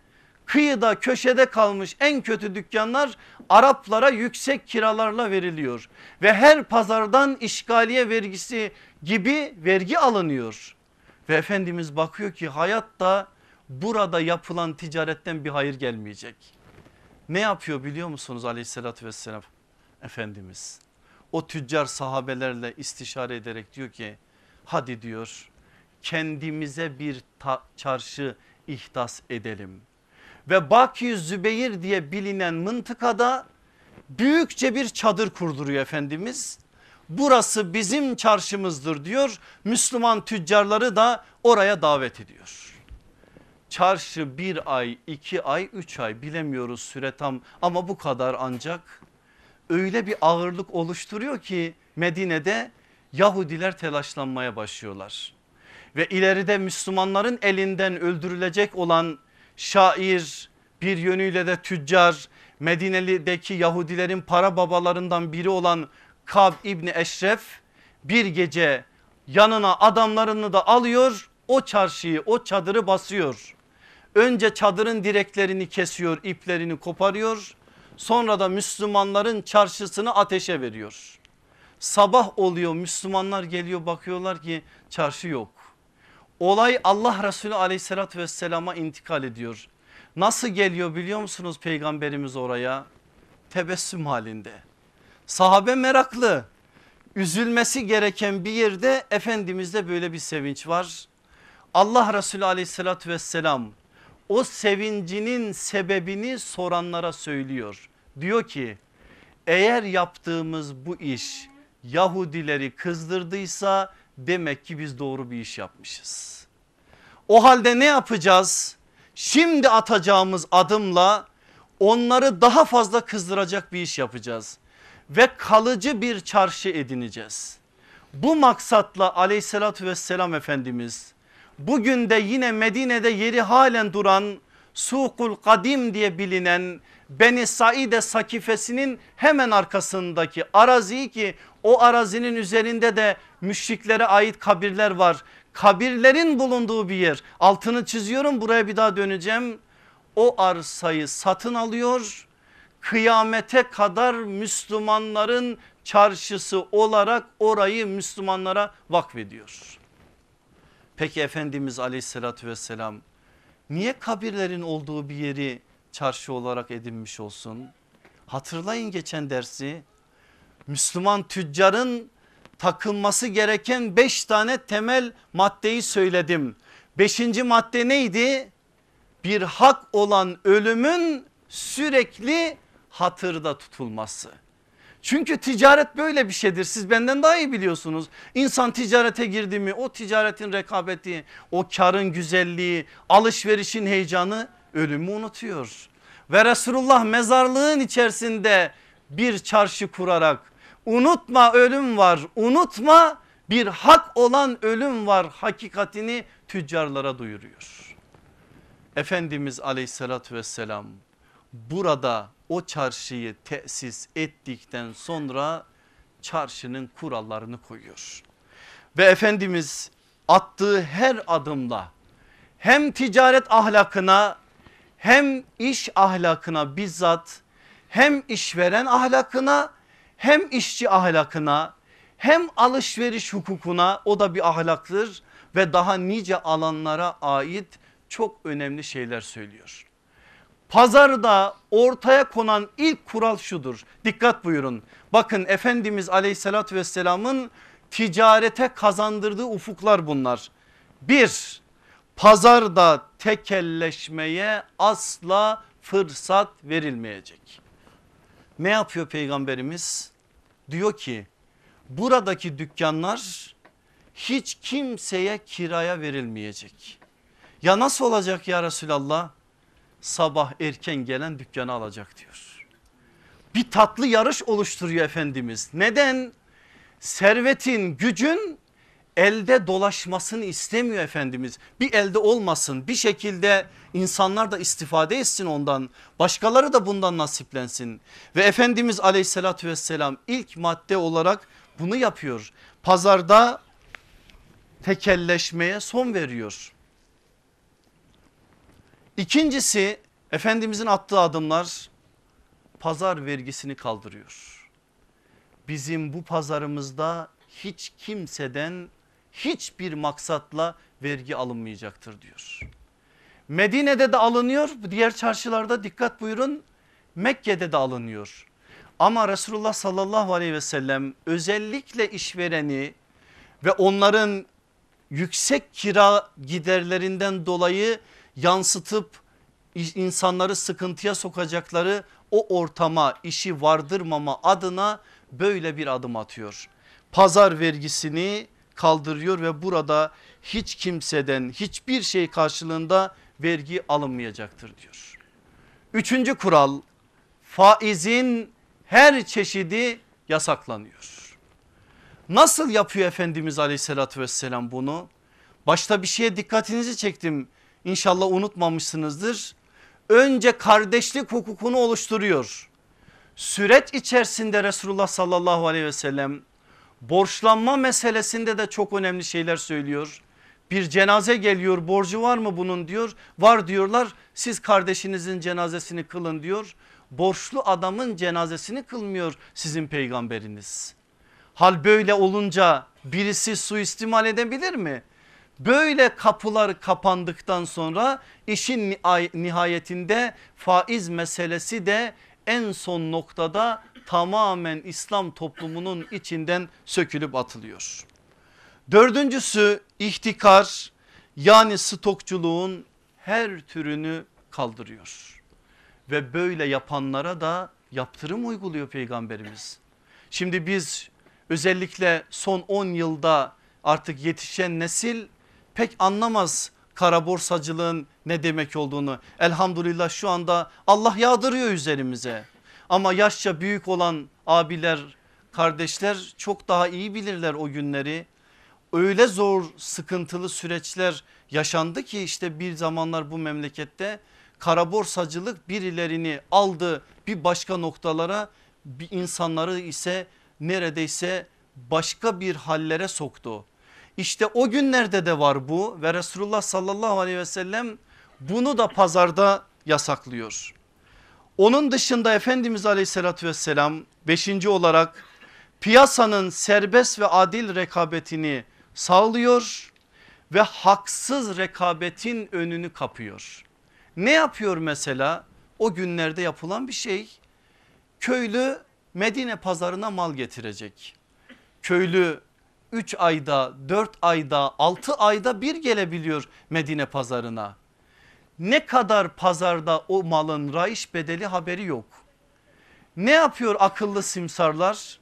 Kıyıda köşede kalmış en kötü dükkanlar Araplara yüksek kiralarla veriliyor. Ve her pazardan işgaliye vergisi gibi vergi alınıyor. Ve Efendimiz bakıyor ki hayatta burada yapılan ticaretten bir hayır gelmeyecek. Ne yapıyor biliyor musunuz aleyhissalatü vesselam Efendimiz? O tüccar sahabelerle istişare ederek diyor ki hadi diyor kendimize bir çarşı ihdas edelim. Ve Baki Zübeyir diye bilinen mıntıkada büyükçe bir çadır kurduruyor Efendimiz. Burası bizim çarşımızdır diyor. Müslüman tüccarları da oraya davet ediyor. Çarşı bir ay, iki ay, üç ay bilemiyoruz süre tam ama bu kadar ancak öyle bir ağırlık oluşturuyor ki Medine'de Yahudiler telaşlanmaya başlıyorlar. Ve ileride Müslümanların elinden öldürülecek olan şair bir yönüyle de tüccar Medine'deki Yahudilerin para babalarından biri olan Kab İbni Eşref bir gece yanına adamlarını da alıyor o çarşıyı o çadırı basıyor. Önce çadırın direklerini kesiyor iplerini koparıyor sonra da Müslümanların çarşısını ateşe veriyor. Sabah oluyor Müslümanlar geliyor bakıyorlar ki çarşı yok. Olay Allah Resulü aleyhissalatü vesselama intikal ediyor. Nasıl geliyor biliyor musunuz peygamberimiz oraya? Tebessüm halinde. Sahabe meraklı. Üzülmesi gereken bir yerde Efendimiz'de böyle bir sevinç var. Allah Resulü aleyhissalatü vesselam o sevincinin sebebini soranlara söylüyor. Diyor ki eğer yaptığımız bu iş Yahudileri kızdırdıysa demek ki biz doğru bir iş yapmışız. O halde ne yapacağız? Şimdi atacağımız adımla onları daha fazla kızdıracak bir iş yapacağız ve kalıcı bir çarşı edineceğiz. Bu maksatla aleyhissalatü vesselam Efendimiz bugün de yine Medine'de yeri halen duran Sukul Kadim diye bilinen Beni Saide sakifesinin hemen arkasındaki arazi ki o arazinin üzerinde de müşriklere ait kabirler var. Kabirlerin bulunduğu bir yer altını çiziyorum buraya bir daha döneceğim. O arsayı satın alıyor kıyamete kadar Müslümanların çarşısı olarak orayı Müslümanlara vakfediyor. Peki Efendimiz aleyhissalatü vesselam niye kabirlerin olduğu bir yeri çarşı olarak edinmiş olsun? Hatırlayın geçen dersi Müslüman tüccarın takılması gereken beş tane temel maddeyi söyledim. Beşinci madde neydi? Bir hak olan ölümün sürekli hatırda tutulması. Çünkü ticaret böyle bir şeydir siz benden daha iyi biliyorsunuz. İnsan ticarete girdi mi o ticaretin rekabeti o karın güzelliği alışverişin heyecanı ölümü unutuyor. Ve Resulullah mezarlığın içerisinde bir çarşı kurarak unutma ölüm var unutma bir hak olan ölüm var hakikatini tüccarlara duyuruyor. Efendimiz aleyhissalatü vesselam burada o çarşıyı tesis ettikten sonra çarşının kurallarını koyuyor. Ve Efendimiz attığı her adımda hem ticaret ahlakına hem iş ahlakına bizzat hem işveren ahlakına hem işçi ahlakına hem alışveriş hukukuna o da bir ahlaktır ve daha nice alanlara ait çok önemli şeyler söylüyor. Pazarda ortaya konan ilk kural şudur. Dikkat buyurun. Bakın Efendimiz aleyhissalatü vesselamın ticarete kazandırdığı ufuklar bunlar. Bir, pazarda tekelleşmeye asla fırsat verilmeyecek. Ne yapıyor peygamberimiz? Diyor ki buradaki dükkanlar hiç kimseye kiraya verilmeyecek. Ya nasıl olacak ya Resulallah? sabah erken gelen dükkanı alacak diyor. Bir tatlı yarış oluşturuyor Efendimiz. Neden? Servetin gücün elde dolaşmasını istemiyor Efendimiz. Bir elde olmasın bir şekilde insanlar da istifade etsin ondan başkaları da bundan nasiplensin. Ve Efendimiz aleyhissalatü vesselam ilk madde olarak bunu yapıyor. Pazarda tekelleşmeye son veriyor. İkincisi Efendimizin attığı adımlar pazar vergisini kaldırıyor. Bizim bu pazarımızda hiç kimseden hiçbir maksatla vergi alınmayacaktır diyor. Medine'de de alınıyor diğer çarşılarda dikkat buyurun Mekke'de de alınıyor. Ama Resulullah sallallahu aleyhi ve sellem özellikle işvereni ve onların yüksek kira giderlerinden dolayı yansıtıp insanları sıkıntıya sokacakları o ortama işi vardırmama adına böyle bir adım atıyor. Pazar vergisini kaldırıyor ve burada hiç kimseden hiçbir şey karşılığında vergi alınmayacaktır diyor. Üçüncü kural faizin her çeşidi yasaklanıyor. Nasıl yapıyor Efendimiz aleyhissalatü vesselam bunu? Başta bir şeye dikkatinizi çektim İnşallah unutmamışsınızdır. önce kardeşlik hukukunu oluşturuyor. Süreç içerisinde Resulullah sallallahu aleyhi ve sellem borçlanma meselesinde de çok önemli şeyler söylüyor. Bir cenaze geliyor borcu var mı bunun diyor. Var diyorlar siz kardeşinizin cenazesini kılın diyor. Borçlu adamın cenazesini kılmıyor sizin peygamberiniz. Hal böyle olunca birisi suistimal edebilir mi? Böyle kapılar kapandıktan sonra işin nihayetinde faiz meselesi de en son noktada tamamen İslam toplumunun içinden sökülüp atılıyor. Dördüncüsü ihtikar yani stokçuluğun her türünü kaldırıyor. Ve böyle yapanlara da yaptırım uyguluyor peygamberimiz. Şimdi biz özellikle son 10 yılda artık yetişen nesil pek anlamaz kara borsacılığın ne demek olduğunu. Elhamdülillah şu anda Allah yağdırıyor üzerimize. Ama yaşça büyük olan abiler kardeşler çok daha iyi bilirler o günleri. Öyle zor sıkıntılı süreçler yaşandı ki işte bir zamanlar bu memlekette kara borsacılık birilerini aldı bir başka noktalara bir insanları ise neredeyse başka bir hallere soktu. İşte o günlerde de var bu ve Resulullah sallallahu aleyhi ve sellem bunu da pazarda yasaklıyor. Onun dışında Efendimiz aleyhissalatü vesselam beşinci olarak piyasanın serbest ve adil rekabetini sağlıyor ve haksız rekabetin önünü kapıyor. Ne yapıyor mesela? O günlerde yapılan bir şey. Köylü Medine pazarına mal getirecek. Köylü 3 ayda 4 ayda 6 ayda bir gelebiliyor Medine pazarına. Ne kadar pazarda o malın raiş bedeli haberi yok. Ne yapıyor akıllı simsarlar?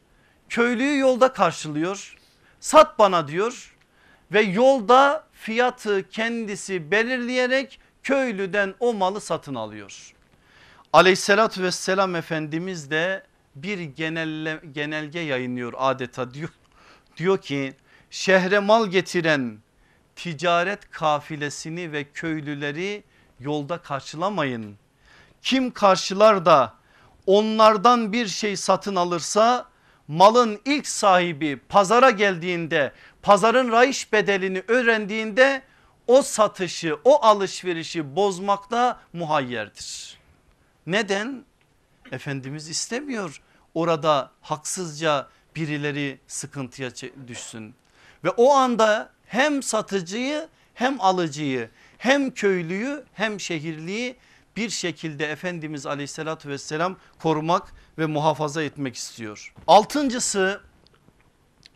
Köylüyü yolda karşılıyor. Sat bana diyor ve yolda fiyatı kendisi belirleyerek köylüden o malı satın alıyor. Aleyhissalatü vesselam Efendimiz de bir genelle, genelge yayınlıyor adeta diyor, diyor ki şehre mal getiren ticaret kafilesini ve köylüleri yolda karşılamayın. Kim karşılar da onlardan bir şey satın alırsa malın ilk sahibi pazara geldiğinde pazarın rayış bedelini öğrendiğinde o satışı o alışverişi bozmakta muhayyerdir. Neden? Efendimiz istemiyor orada haksızca birileri sıkıntıya düşsün. Ve o anda hem satıcıyı hem alıcıyı hem köylüyü hem şehirliyi bir şekilde Efendimiz aleyhissalatü vesselam korumak ve muhafaza etmek istiyor. Altıncısı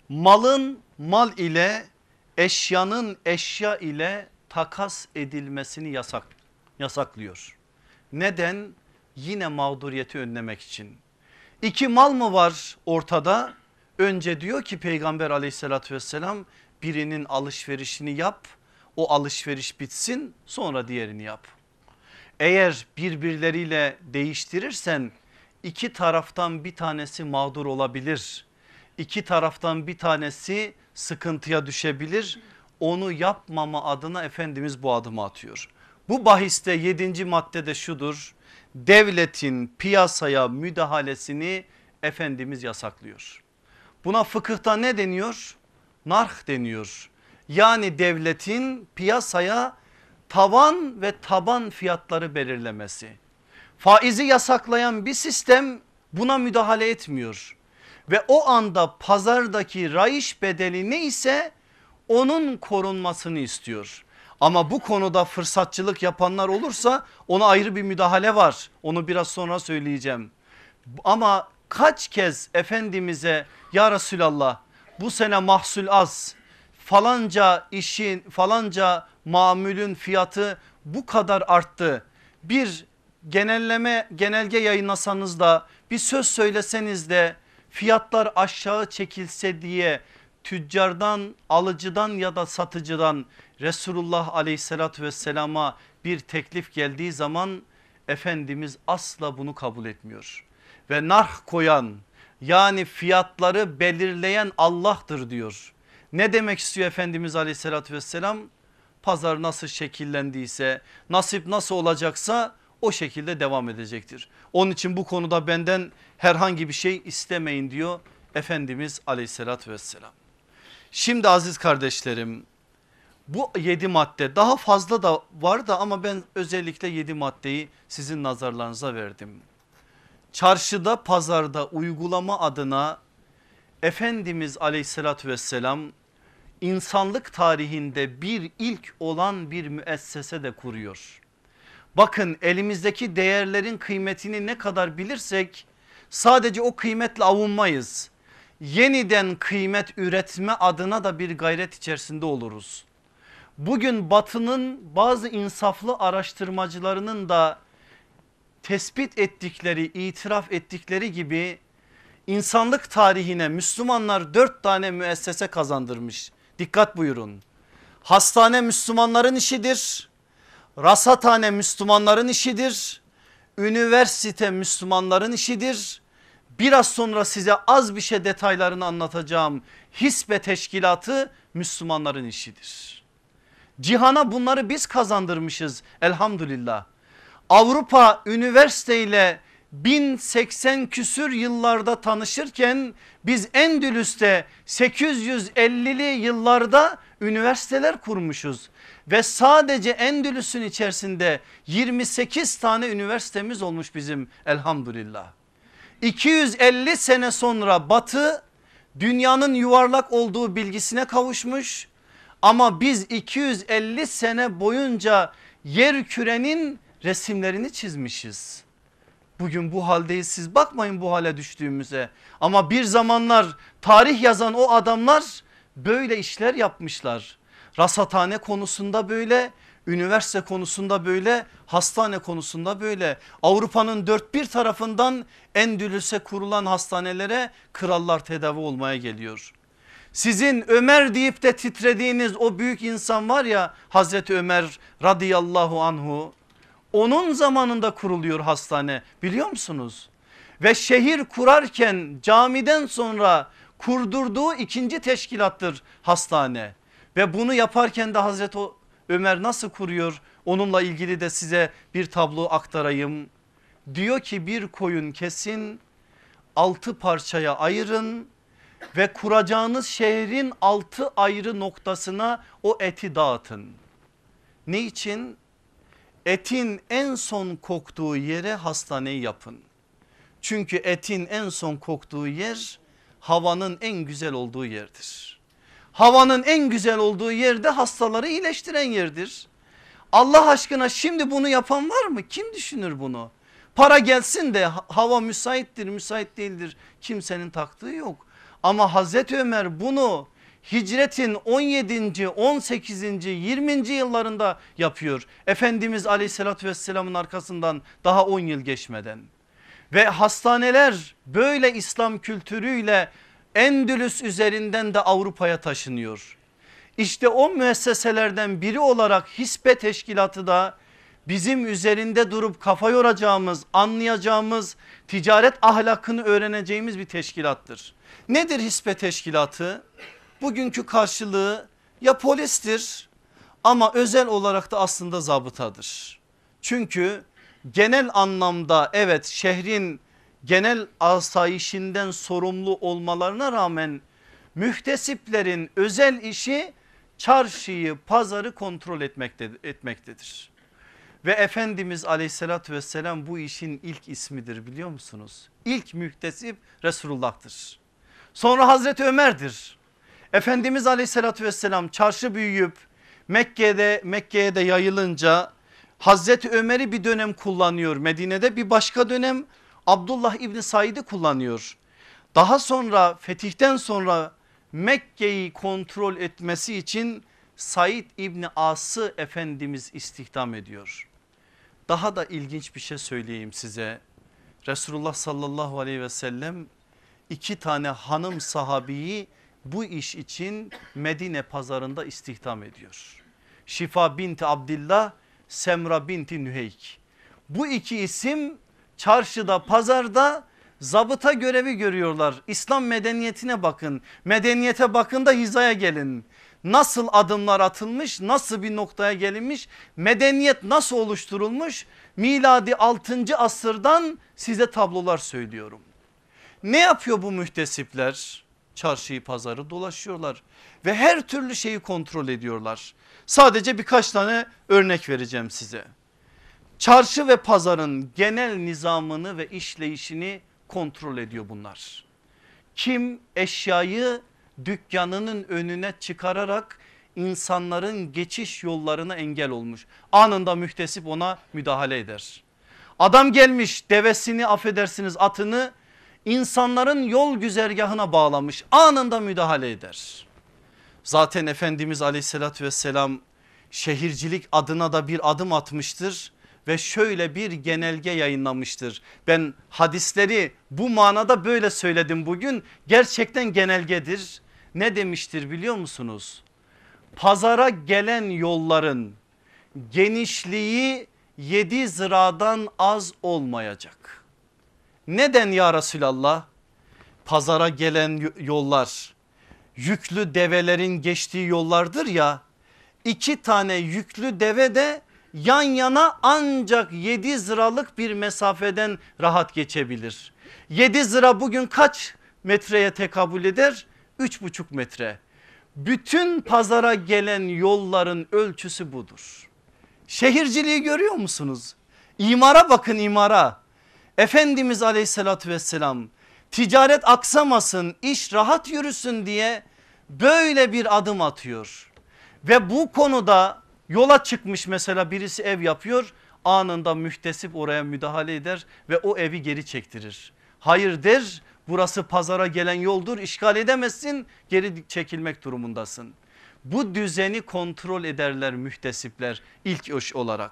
malın mal ile eşyanın eşya ile takas edilmesini yasak, yasaklıyor. Neden? Yine mağduriyeti önlemek için. İki mal mı var ortada? Önce diyor ki peygamber aleyhissalatü vesselam birinin alışverişini yap o alışveriş bitsin sonra diğerini yap. Eğer birbirleriyle değiştirirsen iki taraftan bir tanesi mağdur olabilir. İki taraftan bir tanesi sıkıntıya düşebilir. Onu yapmama adına Efendimiz bu adımı atıyor. Bu bahiste yedinci maddede şudur. Devletin piyasaya müdahalesini Efendimiz yasaklıyor. Buna fıkıhta ne deniyor? Narh deniyor. Yani devletin piyasaya tavan ve taban fiyatları belirlemesi. Faizi yasaklayan bir sistem buna müdahale etmiyor. Ve o anda pazardaki rayış bedeli neyse onun korunmasını istiyor. Ama bu konuda fırsatçılık yapanlar olursa ona ayrı bir müdahale var. Onu biraz sonra söyleyeceğim. Ama kaç kez Efendimiz'e ya Resulallah bu sene mahsul az falanca işin falanca mamülün fiyatı bu kadar arttı. Bir genelleme genelge yayınlasanız da bir söz söyleseniz de fiyatlar aşağı çekilse diye tüccardan alıcıdan ya da satıcıdan Resulullah aleyhissalatü vesselama bir teklif geldiği zaman Efendimiz asla bunu kabul etmiyor. Ve narh koyan yani fiyatları belirleyen Allah'tır diyor. Ne demek istiyor Efendimiz aleyhissalatü vesselam? Pazar nasıl şekillendiyse nasip nasıl olacaksa o şekilde devam edecektir. Onun için bu konuda benden herhangi bir şey istemeyin diyor Efendimiz aleyhissalatü vesselam. Şimdi aziz kardeşlerim bu yedi madde daha fazla da var da ama ben özellikle yedi maddeyi sizin nazarlarınıza verdim. Çarşıda pazarda uygulama adına Efendimiz aleyhissalatü vesselam insanlık tarihinde bir ilk olan bir müessese de kuruyor. Bakın elimizdeki değerlerin kıymetini ne kadar bilirsek sadece o kıymetle avunmayız. Yeniden kıymet üretme adına da bir gayret içerisinde oluruz. Bugün batının bazı insaflı araştırmacılarının da tespit ettikleri itiraf ettikleri gibi insanlık tarihine Müslümanlar dört tane müessese kazandırmış. Dikkat buyurun. Hastane Müslümanların işidir. Rasathane Müslümanların işidir. Üniversite Müslümanların işidir. Biraz sonra size az bir şey detaylarını anlatacağım. Hisbe teşkilatı Müslümanların işidir. Cihana bunları biz kazandırmışız elhamdülillah. Avrupa üniversiteyle 1080 küsür yıllarda tanışırken biz Endülüs'te 850'li yıllarda üniversiteler kurmuşuz. Ve sadece Endülüs'ün içerisinde 28 tane üniversitemiz olmuş bizim elhamdülillah. 250 sene sonra batı dünyanın yuvarlak olduğu bilgisine kavuşmuş. Ama biz 250 sene boyunca yer kürenin resimlerini çizmişiz. Bugün bu haldeyiz siz bakmayın bu hale düştüğümüze. Ama bir zamanlar tarih yazan o adamlar böyle işler yapmışlar. Rasathane konusunda böyle, üniversite konusunda böyle, hastane konusunda böyle. Avrupa'nın dört bir tarafından Endülüs'e kurulan hastanelere krallar tedavi olmaya geliyor. Sizin Ömer deyip de titrediğiniz o büyük insan var ya Hazreti Ömer radıyallahu anhu onun zamanında kuruluyor hastane biliyor musunuz? Ve şehir kurarken camiden sonra kurdurduğu ikinci teşkilattır hastane. Ve bunu yaparken de Hazreti Ömer nasıl kuruyor onunla ilgili de size bir tablo aktarayım. Diyor ki bir koyun kesin altı parçaya ayırın ve kuracağınız şehrin altı ayrı noktasına o eti dağıtın. Ne için? Etin en son koktuğu yere hastaneyi yapın. Çünkü etin en son koktuğu yer havanın en güzel olduğu yerdir. Havanın en güzel olduğu yerde hastaları iyileştiren yerdir. Allah aşkına şimdi bunu yapan var mı? Kim düşünür bunu? Para gelsin de hava müsaittir müsait değildir kimsenin taktığı yok. Ama Hazreti Ömer bunu hicretin 17. 18. 20. yıllarında yapıyor. Efendimiz aleyhissalatü vesselamın arkasından daha 10 yıl geçmeden. Ve hastaneler böyle İslam kültürüyle Endülüs üzerinden de Avrupa'ya taşınıyor. İşte o müesseselerden biri olarak hisbe teşkilatı da bizim üzerinde durup kafa yoracağımız, anlayacağımız, ticaret ahlakını öğreneceğimiz bir teşkilattır. Nedir hisbe teşkilatı? Bugünkü karşılığı ya polistir ama özel olarak da aslında zabıtadır. Çünkü genel anlamda evet şehrin genel asayişinden sorumlu olmalarına rağmen mühtesiplerin özel işi çarşıyı pazarı kontrol etmektedir. Ve Efendimiz aleyhissalatü vesselam bu işin ilk ismidir biliyor musunuz? İlk mühtesip Resulullah'tır. Sonra Hazreti Ömer'dir. Efendimiz aleyhissalatü vesselam çarşı büyüyüp Mekke'de Mekke'ye de yayılınca Hazreti Ömer'i bir dönem kullanıyor Medine'de bir başka dönem Abdullah İbni Said'i kullanıyor. Daha sonra fetihten sonra Mekke'yi kontrol etmesi için Said İbni As'ı Efendimiz istihdam ediyor. Daha da ilginç bir şey söyleyeyim size. Resulullah sallallahu aleyhi ve sellem iki tane hanım sahabiyi bu iş için Medine pazarında istihdam ediyor. Şifa binti Abdillah, Semra binti Nüheyk. Bu iki isim çarşıda pazarda zabıta görevi görüyorlar. İslam medeniyetine bakın medeniyete bakın da hizaya gelin. nasıl adımlar atılmış nasıl bir noktaya gelinmiş medeniyet nasıl oluşturulmuş miladi 6. asırdan size tablolar söylüyorum. Ne yapıyor bu mühtesipler? Çarşıyı pazarı dolaşıyorlar ve her türlü şeyi kontrol ediyorlar. Sadece birkaç tane örnek vereceğim size. Çarşı ve pazarın genel nizamını ve işleyişini kontrol ediyor bunlar. Kim eşyayı dükkanının önüne çıkararak insanların geçiş yollarına engel olmuş. Anında mühtesip ona müdahale eder. Adam gelmiş devesini affedersiniz atını insanların yol güzergahına bağlamış anında müdahale eder. Zaten Efendimiz aleyhissalatü vesselam şehircilik adına da bir adım atmıştır ve şöyle bir genelge yayınlamıştır. Ben hadisleri bu manada böyle söyledim bugün gerçekten genelgedir. Ne demiştir biliyor musunuz? Pazara gelen yolların genişliği 7 ziradan az olmayacak. Neden ya Resulallah? Pazara gelen yollar yüklü develerin geçtiği yollardır ya iki tane yüklü deve de yan yana ancak 7 ziralık bir mesafeden rahat geçebilir. 7 zira bugün kaç metreye tekabül eder? 3,5 metre. Bütün pazara gelen yolların ölçüsü budur. Şehirciliği görüyor musunuz? İmara bakın imara. Efendimiz aleyhissalatü vesselam ticaret aksamasın iş rahat yürüsün diye böyle bir adım atıyor. Ve bu konuda yola çıkmış mesela birisi ev yapıyor anında mühtesip oraya müdahale eder ve o evi geri çektirir. Hayır der burası pazara gelen yoldur işgal edemezsin geri çekilmek durumundasın. Bu düzeni kontrol ederler mühtesipler ilk iş olarak.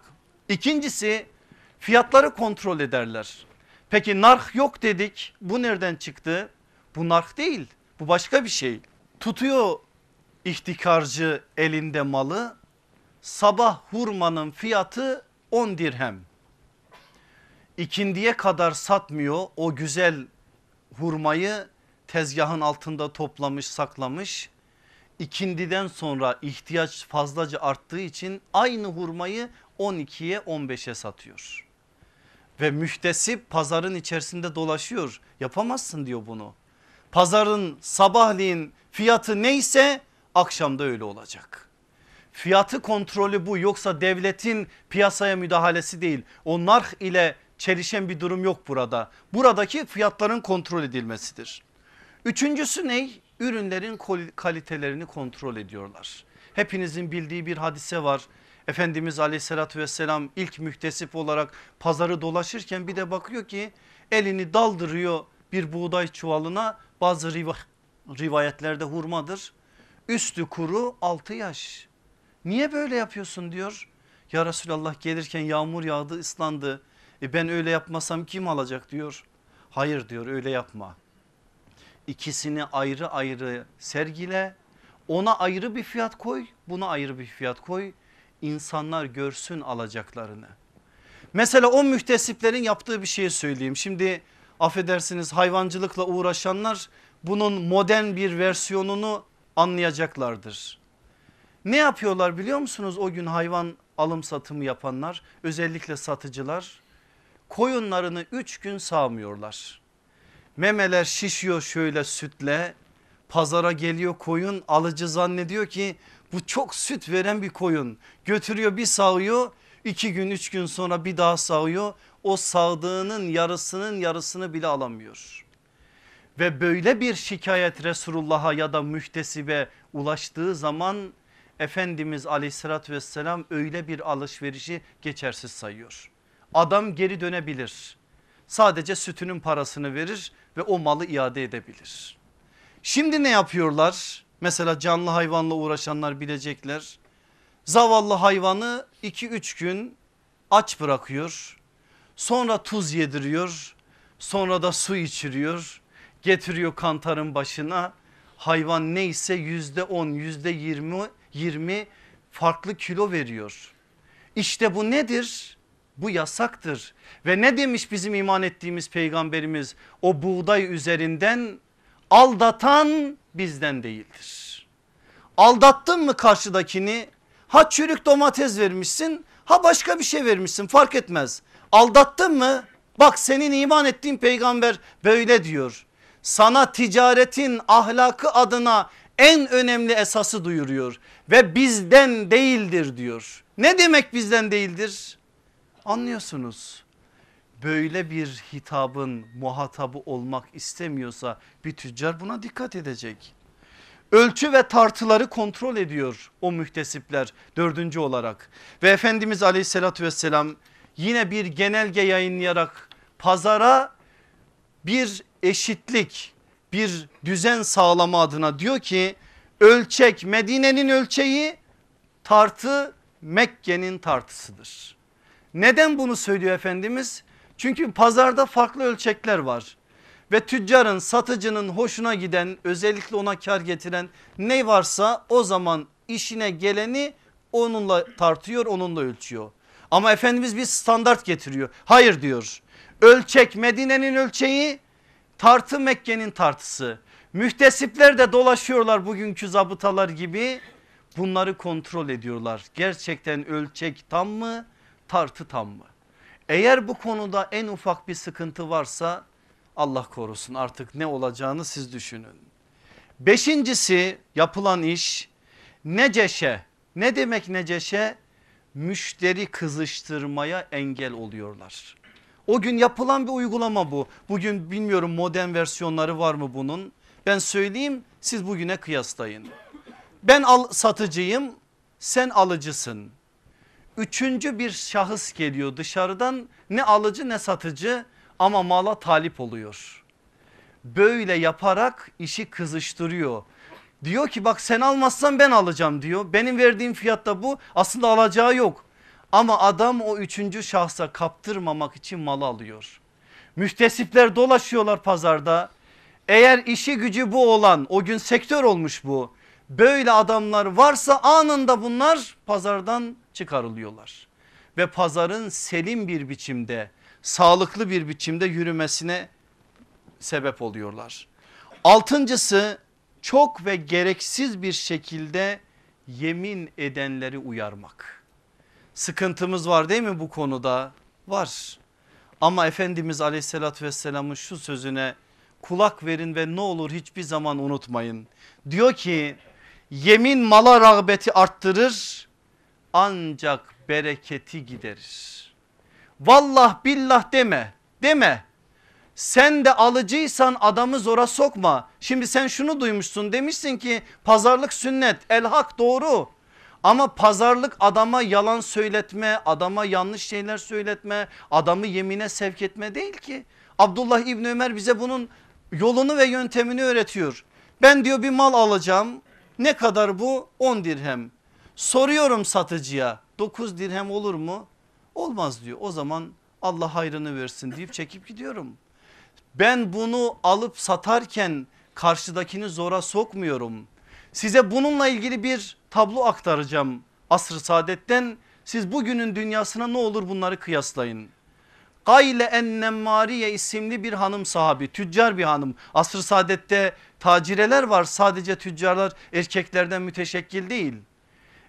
İkincisi fiyatları kontrol ederler. Peki narh yok dedik bu nereden çıktı? Bu narh değil bu başka bir şey. Tutuyor ihtikarcı elinde malı sabah hurmanın fiyatı 10 dirhem. İkindiye kadar satmıyor o güzel hurmayı tezgahın altında toplamış saklamış. İkindiden sonra ihtiyaç fazlaca arttığı için aynı hurmayı 12'ye 15'e satıyor. Ve mühtesip pazarın içerisinde dolaşıyor yapamazsın diyor bunu. Pazarın sabahleyin fiyatı neyse akşamda öyle olacak. Fiyatı kontrolü bu yoksa devletin piyasaya müdahalesi değil. O narh ile çelişen bir durum yok burada. Buradaki fiyatların kontrol edilmesidir. Üçüncüsü ne? Ürünlerin kalitelerini kontrol ediyorlar. Hepinizin bildiği bir hadise var. Efendimiz aleyhissalatü vesselam ilk mühtesip olarak pazarı dolaşırken bir de bakıyor ki elini daldırıyor bir buğday çuvalına bazı rivayetlerde hurmadır. Üstü kuru 6 yaş. Niye böyle yapıyorsun diyor. Ya Resulallah gelirken yağmur yağdı ıslandı. E ben öyle yapmasam kim alacak diyor. Hayır diyor öyle yapma. İkisini ayrı ayrı sergile. Ona ayrı bir fiyat koy buna ayrı bir fiyat koy. İnsanlar görsün alacaklarını. Mesela o mühtesiplerin yaptığı bir şeyi söyleyeyim. Şimdi affedersiniz hayvancılıkla uğraşanlar bunun modern bir versiyonunu anlayacaklardır. Ne yapıyorlar biliyor musunuz o gün hayvan alım satımı yapanlar özellikle satıcılar koyunlarını 3 gün sağmıyorlar. Memeler şişiyor şöyle sütle pazara geliyor koyun alıcı zannediyor ki bu çok süt veren bir koyun götürüyor bir sağıyor iki gün üç gün sonra bir daha sağıyor o sağdığının yarısının yarısını bile alamıyor. Ve böyle bir şikayet Resulullah'a ya da mühtesibe ulaştığı zaman Efendimiz aleyhissalatü vesselam öyle bir alışverişi geçersiz sayıyor. Adam geri dönebilir. Sadece sütünün parasını verir ve o malı iade edebilir. Şimdi ne yapıyorlar? Mesela canlı hayvanla uğraşanlar bilecekler. Zavallı hayvanı 2-3 gün aç bırakıyor. Sonra tuz yediriyor. Sonra da su içiriyor. Getiriyor kantarın başına. Hayvan neyse yüzde on yüzde yirmi 20 farklı kilo veriyor. İşte bu nedir? Bu yasaktır ve ne demiş bizim iman ettiğimiz peygamberimiz o buğday üzerinden aldatan bizden değildir. Aldattın mı karşıdakini? Ha çürük domates vermişsin ha başka bir şey vermişsin fark etmez. Aldattın mı? Bak senin iman ettiğin peygamber böyle diyor. Sana ticaretin ahlakı adına en önemli esası duyuruyor ve bizden değildir diyor. Ne demek bizden değildir? Anlıyorsunuz. Böyle bir hitabın muhatabı olmak istemiyorsa bir tüccar buna dikkat edecek. Ölçü ve tartıları kontrol ediyor o mühtesipler dördüncü olarak. Ve Efendimiz aleyhissalatü vesselam yine bir genelge yayınlayarak pazara bir eşitlik bir düzen sağlama adına diyor ki ölçek Medine'nin ölçeği tartı Mekke'nin tartısıdır. Neden bunu söylüyor Efendimiz? Çünkü pazarda farklı ölçekler var ve tüccarın satıcının hoşuna giden özellikle ona kar getiren ne varsa o zaman işine geleni onunla tartıyor onunla ölçüyor. Ama Efendimiz bir standart getiriyor. Hayır diyor ölçek Medine'nin ölçeği tartı Mekke'nin tartısı. Mühtesipler de dolaşıyorlar bugünkü zabıtalar gibi bunları kontrol ediyorlar. Gerçekten ölçek tam mı tartı tam mı? Eğer bu konuda en ufak bir sıkıntı varsa Allah korusun artık ne olacağını siz düşünün. Beşincisi yapılan iş neceşe. Ne demek neceşe? Müşteri kızıştırmaya engel oluyorlar. O gün yapılan bir uygulama bu. Bugün bilmiyorum modern versiyonları var mı bunun? Ben söyleyeyim siz bugüne kıyaslayın. Ben al, satıcıyım sen alıcısın. Üçüncü bir şahıs geliyor dışarıdan ne alıcı ne satıcı ama mala talip oluyor. Böyle yaparak işi kızıştırıyor. Diyor ki bak sen almazsan ben alacağım diyor. Benim verdiğim fiyatta bu aslında alacağı yok. Ama adam o üçüncü şahsa kaptırmamak için malı alıyor. Mühtesipler dolaşıyorlar pazarda. Eğer işi gücü bu olan o gün sektör olmuş bu. Böyle adamlar varsa anında bunlar pazardan çıkarılıyorlar. Ve pazarın selim bir biçimde sağlıklı bir biçimde yürümesine sebep oluyorlar. Altıncısı çok ve gereksiz bir şekilde yemin edenleri uyarmak. Sıkıntımız var değil mi bu konuda? Var. Ama Efendimiz aleyhissalatü vesselamın şu sözüne kulak verin ve ne olur hiçbir zaman unutmayın. Diyor ki yemin mala rağbeti arttırır ancak bereketi giderir. Vallah billah deme deme. Sen de alıcıysan adamı zora sokma. Şimdi sen şunu duymuşsun demişsin ki pazarlık sünnet el hak doğru. Ama pazarlık adama yalan söyletme, adama yanlış şeyler söyletme, adamı yemine sevk etme değil ki. Abdullah İbni Ömer bize bunun yolunu ve yöntemini öğretiyor. Ben diyor bir mal alacağım. Ne kadar bu? 10 dirhem. Soruyorum satıcıya 9 dirhem olur mu? Olmaz diyor. O zaman Allah hayrını versin deyip çekip gidiyorum. Ben bunu alıp satarken karşıdakini zora sokmuyorum. Size bununla ilgili bir tablo aktaracağım asr-ı saadetten. Siz bugünün dünyasına ne olur bunları kıyaslayın. Gayle Ennemmariye isimli bir hanım sahabi tüccar bir hanım. Asr-ı saadette tacireler var sadece tüccarlar erkeklerden müteşekkil değil.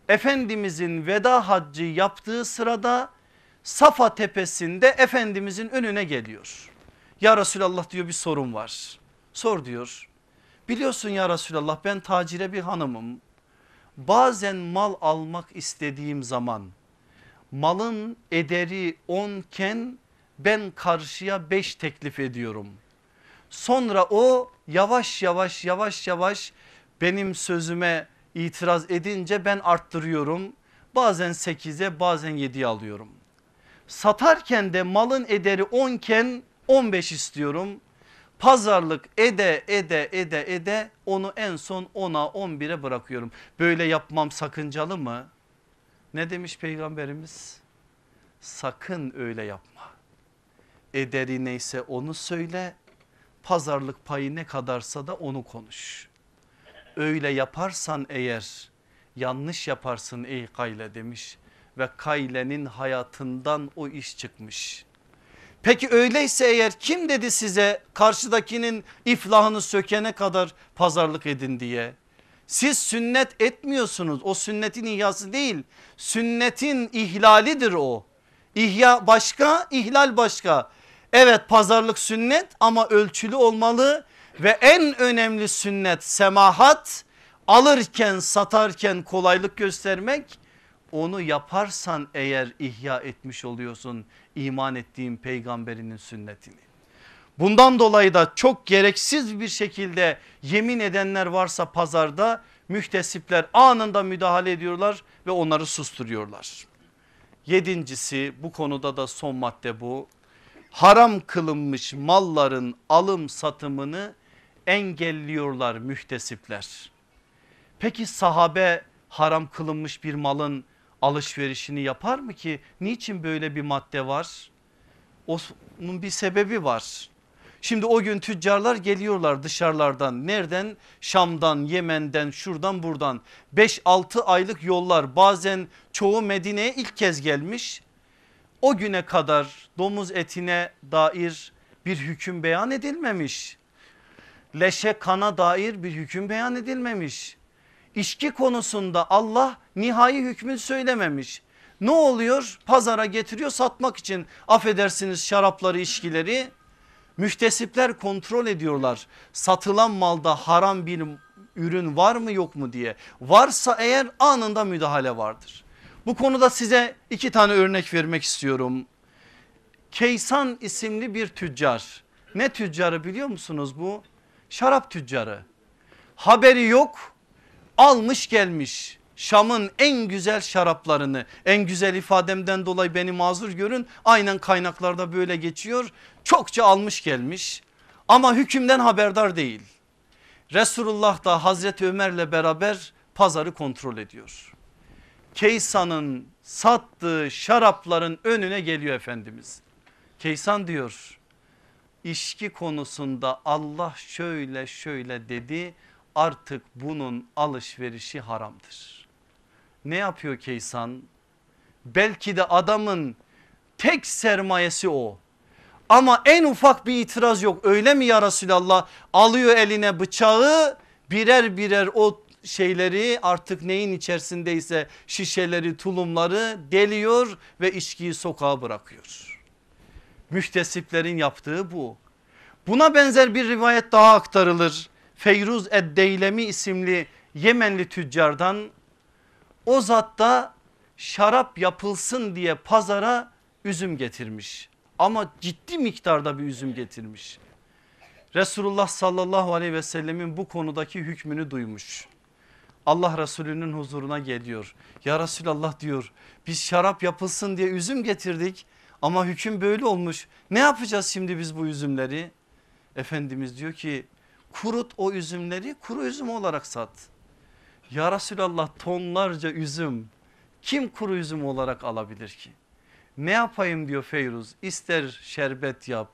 Efendimizin veda haccı yaptığı sırada Safa tepesinde Efendimizin önüne geliyor. Ya Resulallah diyor bir sorun var. Sor diyor. Biliyorsun ya Resulallah ben tacire bir hanımım. Bazen mal almak istediğim zaman malın ederi 10 iken ben karşıya 5 teklif ediyorum. Sonra o yavaş yavaş yavaş yavaş benim sözüme itiraz edince ben arttırıyorum. Bazen 8'e bazen 7'ye alıyorum. Satarken de malın ederi 10 iken 15 istiyorum. Pazarlık ede ede ede ede onu en son 10'a 11'e bırakıyorum. Böyle yapmam sakıncalı mı? Ne demiş peygamberimiz? Sakın öyle yapma. Ederi neyse onu söyle. Pazarlık payı ne kadarsa da onu konuş. Öyle yaparsan eğer yanlış yaparsın ey Kayle demiş ve Kayle'nin hayatından o iş çıkmış. Peki öyleyse eğer kim dedi size karşıdakinin iflahını sökene kadar pazarlık edin diye? Siz sünnet etmiyorsunuz o sünnetin ihyası değil sünnetin ihlalidir o. İhya başka ihlal başka. Evet pazarlık sünnet ama ölçülü olmalı ve en önemli sünnet semahat alırken satarken kolaylık göstermek onu yaparsan eğer ihya etmiş oluyorsun iman ettiğin peygamberinin sünnetini. Bundan dolayı da çok gereksiz bir şekilde yemin edenler varsa pazarda mühtesipler anında müdahale ediyorlar ve onları susturuyorlar. Yedincisi bu konuda da son madde bu. Haram kılınmış malların alım satımını engelliyorlar mühtesipler. Peki sahabe haram kılınmış bir malın alışverişini yapar mı ki? Niçin böyle bir madde var? Onun bir sebebi var. Şimdi o gün tüccarlar geliyorlar dışarılardan nereden Şam'dan Yemen'den şuradan buradan 5-6 aylık yollar bazen çoğu Medine'ye ilk kez gelmiş. O güne kadar domuz etine dair bir hüküm beyan edilmemiş. Leşe kana dair bir hüküm beyan edilmemiş. İçki konusunda Allah nihai hükmü söylememiş. Ne oluyor? Pazara getiriyor satmak için affedersiniz şarapları içkileri Mühtesipler kontrol ediyorlar satılan malda haram bir ürün var mı yok mu diye. Varsa eğer anında müdahale vardır. Bu konuda size iki tane örnek vermek istiyorum. Keysan isimli bir tüccar. Ne tüccarı biliyor musunuz bu? Şarap tüccarı. Haberi yok almış gelmiş. Şam'ın en güzel şaraplarını en güzel ifademden dolayı beni mazur görün aynen kaynaklarda böyle geçiyor çokça almış gelmiş ama hükümden haberdar değil. Resulullah da Hazreti Ömer'le beraber pazarı kontrol ediyor. Keysan'ın sattığı şarapların önüne geliyor Efendimiz. Keysan diyor içki konusunda Allah şöyle şöyle dedi artık bunun alışverişi haramdır. Ne yapıyor Keysan? Belki de adamın tek sermayesi o. Ama en ufak bir itiraz yok öyle mi ya Resulallah? Alıyor eline bıçağı birer birer o şeyleri artık neyin içerisindeyse şişeleri tulumları deliyor ve içkiyi sokağa bırakıyor. Mühtesiplerin yaptığı bu. Buna benzer bir rivayet daha aktarılır. Feyruz Eddeylemi isimli Yemenli tüccardan o zatta şarap yapılsın diye pazara üzüm getirmiş. Ama ciddi miktarda bir üzüm getirmiş. Resulullah sallallahu aleyhi ve sellemin bu konudaki hükmünü duymuş. Allah Resulü'nün huzuruna geliyor. Ya Resulallah diyor biz şarap yapılsın diye üzüm getirdik ama hüküm böyle olmuş. Ne yapacağız şimdi biz bu üzümleri? Efendimiz diyor ki kurut o üzümleri kuru üzüm olarak sat. Ya Resulallah tonlarca üzüm kim kuru üzüm olarak alabilir ki? Ne yapayım diyor Feyruz ister şerbet yap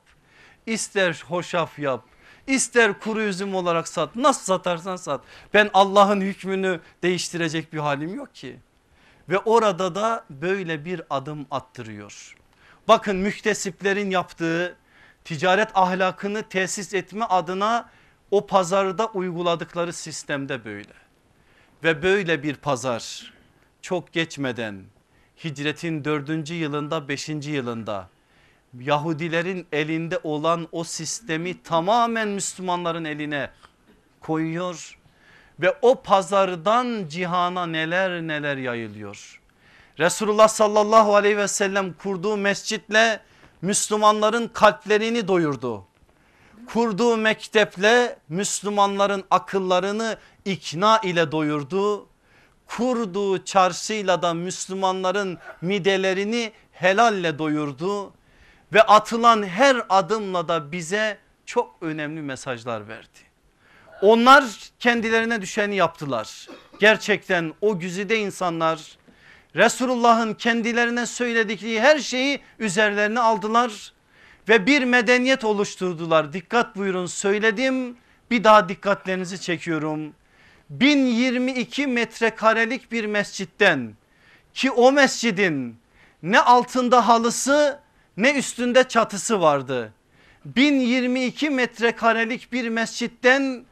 ister hoşaf yap ister kuru üzüm olarak sat nasıl satarsan sat ben Allah'ın hükmünü değiştirecek bir halim yok ki. Ve orada da böyle bir adım attırıyor. Bakın mühtesiplerin yaptığı ticaret ahlakını tesis etme adına o pazarda uyguladıkları sistemde böyle. Ve böyle bir pazar çok geçmeden hicretin dördüncü yılında beşinci yılında Yahudilerin elinde olan o sistemi tamamen Müslümanların eline koyuyor ve o pazardan cihana neler neler yayılıyor. Resulullah sallallahu aleyhi ve sellem kurduğu mescitle Müslümanların kalplerini doyurdu kurduğu mekteple Müslümanların akıllarını ikna ile doyurdu. Kurduğu çarşıyla da Müslümanların midelerini helalle doyurdu. Ve atılan her adımla da bize çok önemli mesajlar verdi. Onlar kendilerine düşeni yaptılar. Gerçekten o güzide insanlar Resulullah'ın kendilerine söyledikleri her şeyi üzerlerine aldılar ve bir medeniyet oluşturdular. Dikkat buyurun söyledim bir daha dikkatlerinizi çekiyorum. 1022 metrekarelik bir mescitten ki o mescidin ne altında halısı ne üstünde çatısı vardı. 1022 metrekarelik bir mescitten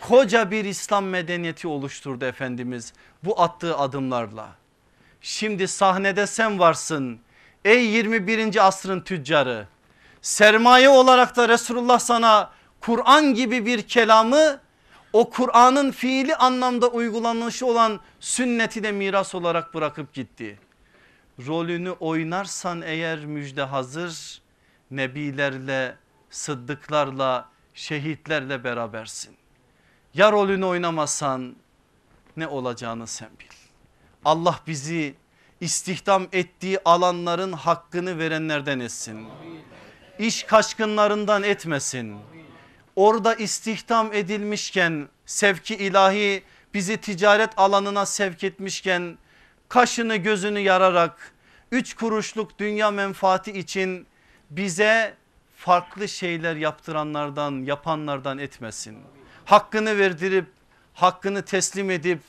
koca bir İslam medeniyeti oluşturdu Efendimiz bu attığı adımlarla. Şimdi sahnede sen varsın ey 21. asrın tüccarı. Sermaye olarak da Resulullah sana Kur'an gibi bir kelamı o Kur'an'ın fiili anlamda uygulanışı olan sünneti de miras olarak bırakıp gitti. Rolünü oynarsan eğer müjde hazır nebilerle, sıddıklarla, şehitlerle berabersin. Ya rolünü oynamasan ne olacağını sen bil. Allah bizi istihdam ettiği alanların hakkını verenlerden etsin. İş kaçkınlarından etmesin. Orada istihdam edilmişken sevki ilahi bizi ticaret alanına sevk etmişken kaşını gözünü yararak üç kuruşluk dünya menfaati için bize farklı şeyler yaptıranlardan yapanlardan etmesin. Hakkını verdirip hakkını teslim edip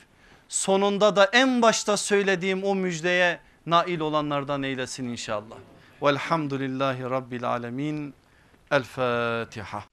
sonunda da en başta söylediğim o müjdeye nail olanlardan eylesin inşallah. Velhamdülillahi Rabbil Alemin. El Fatiha.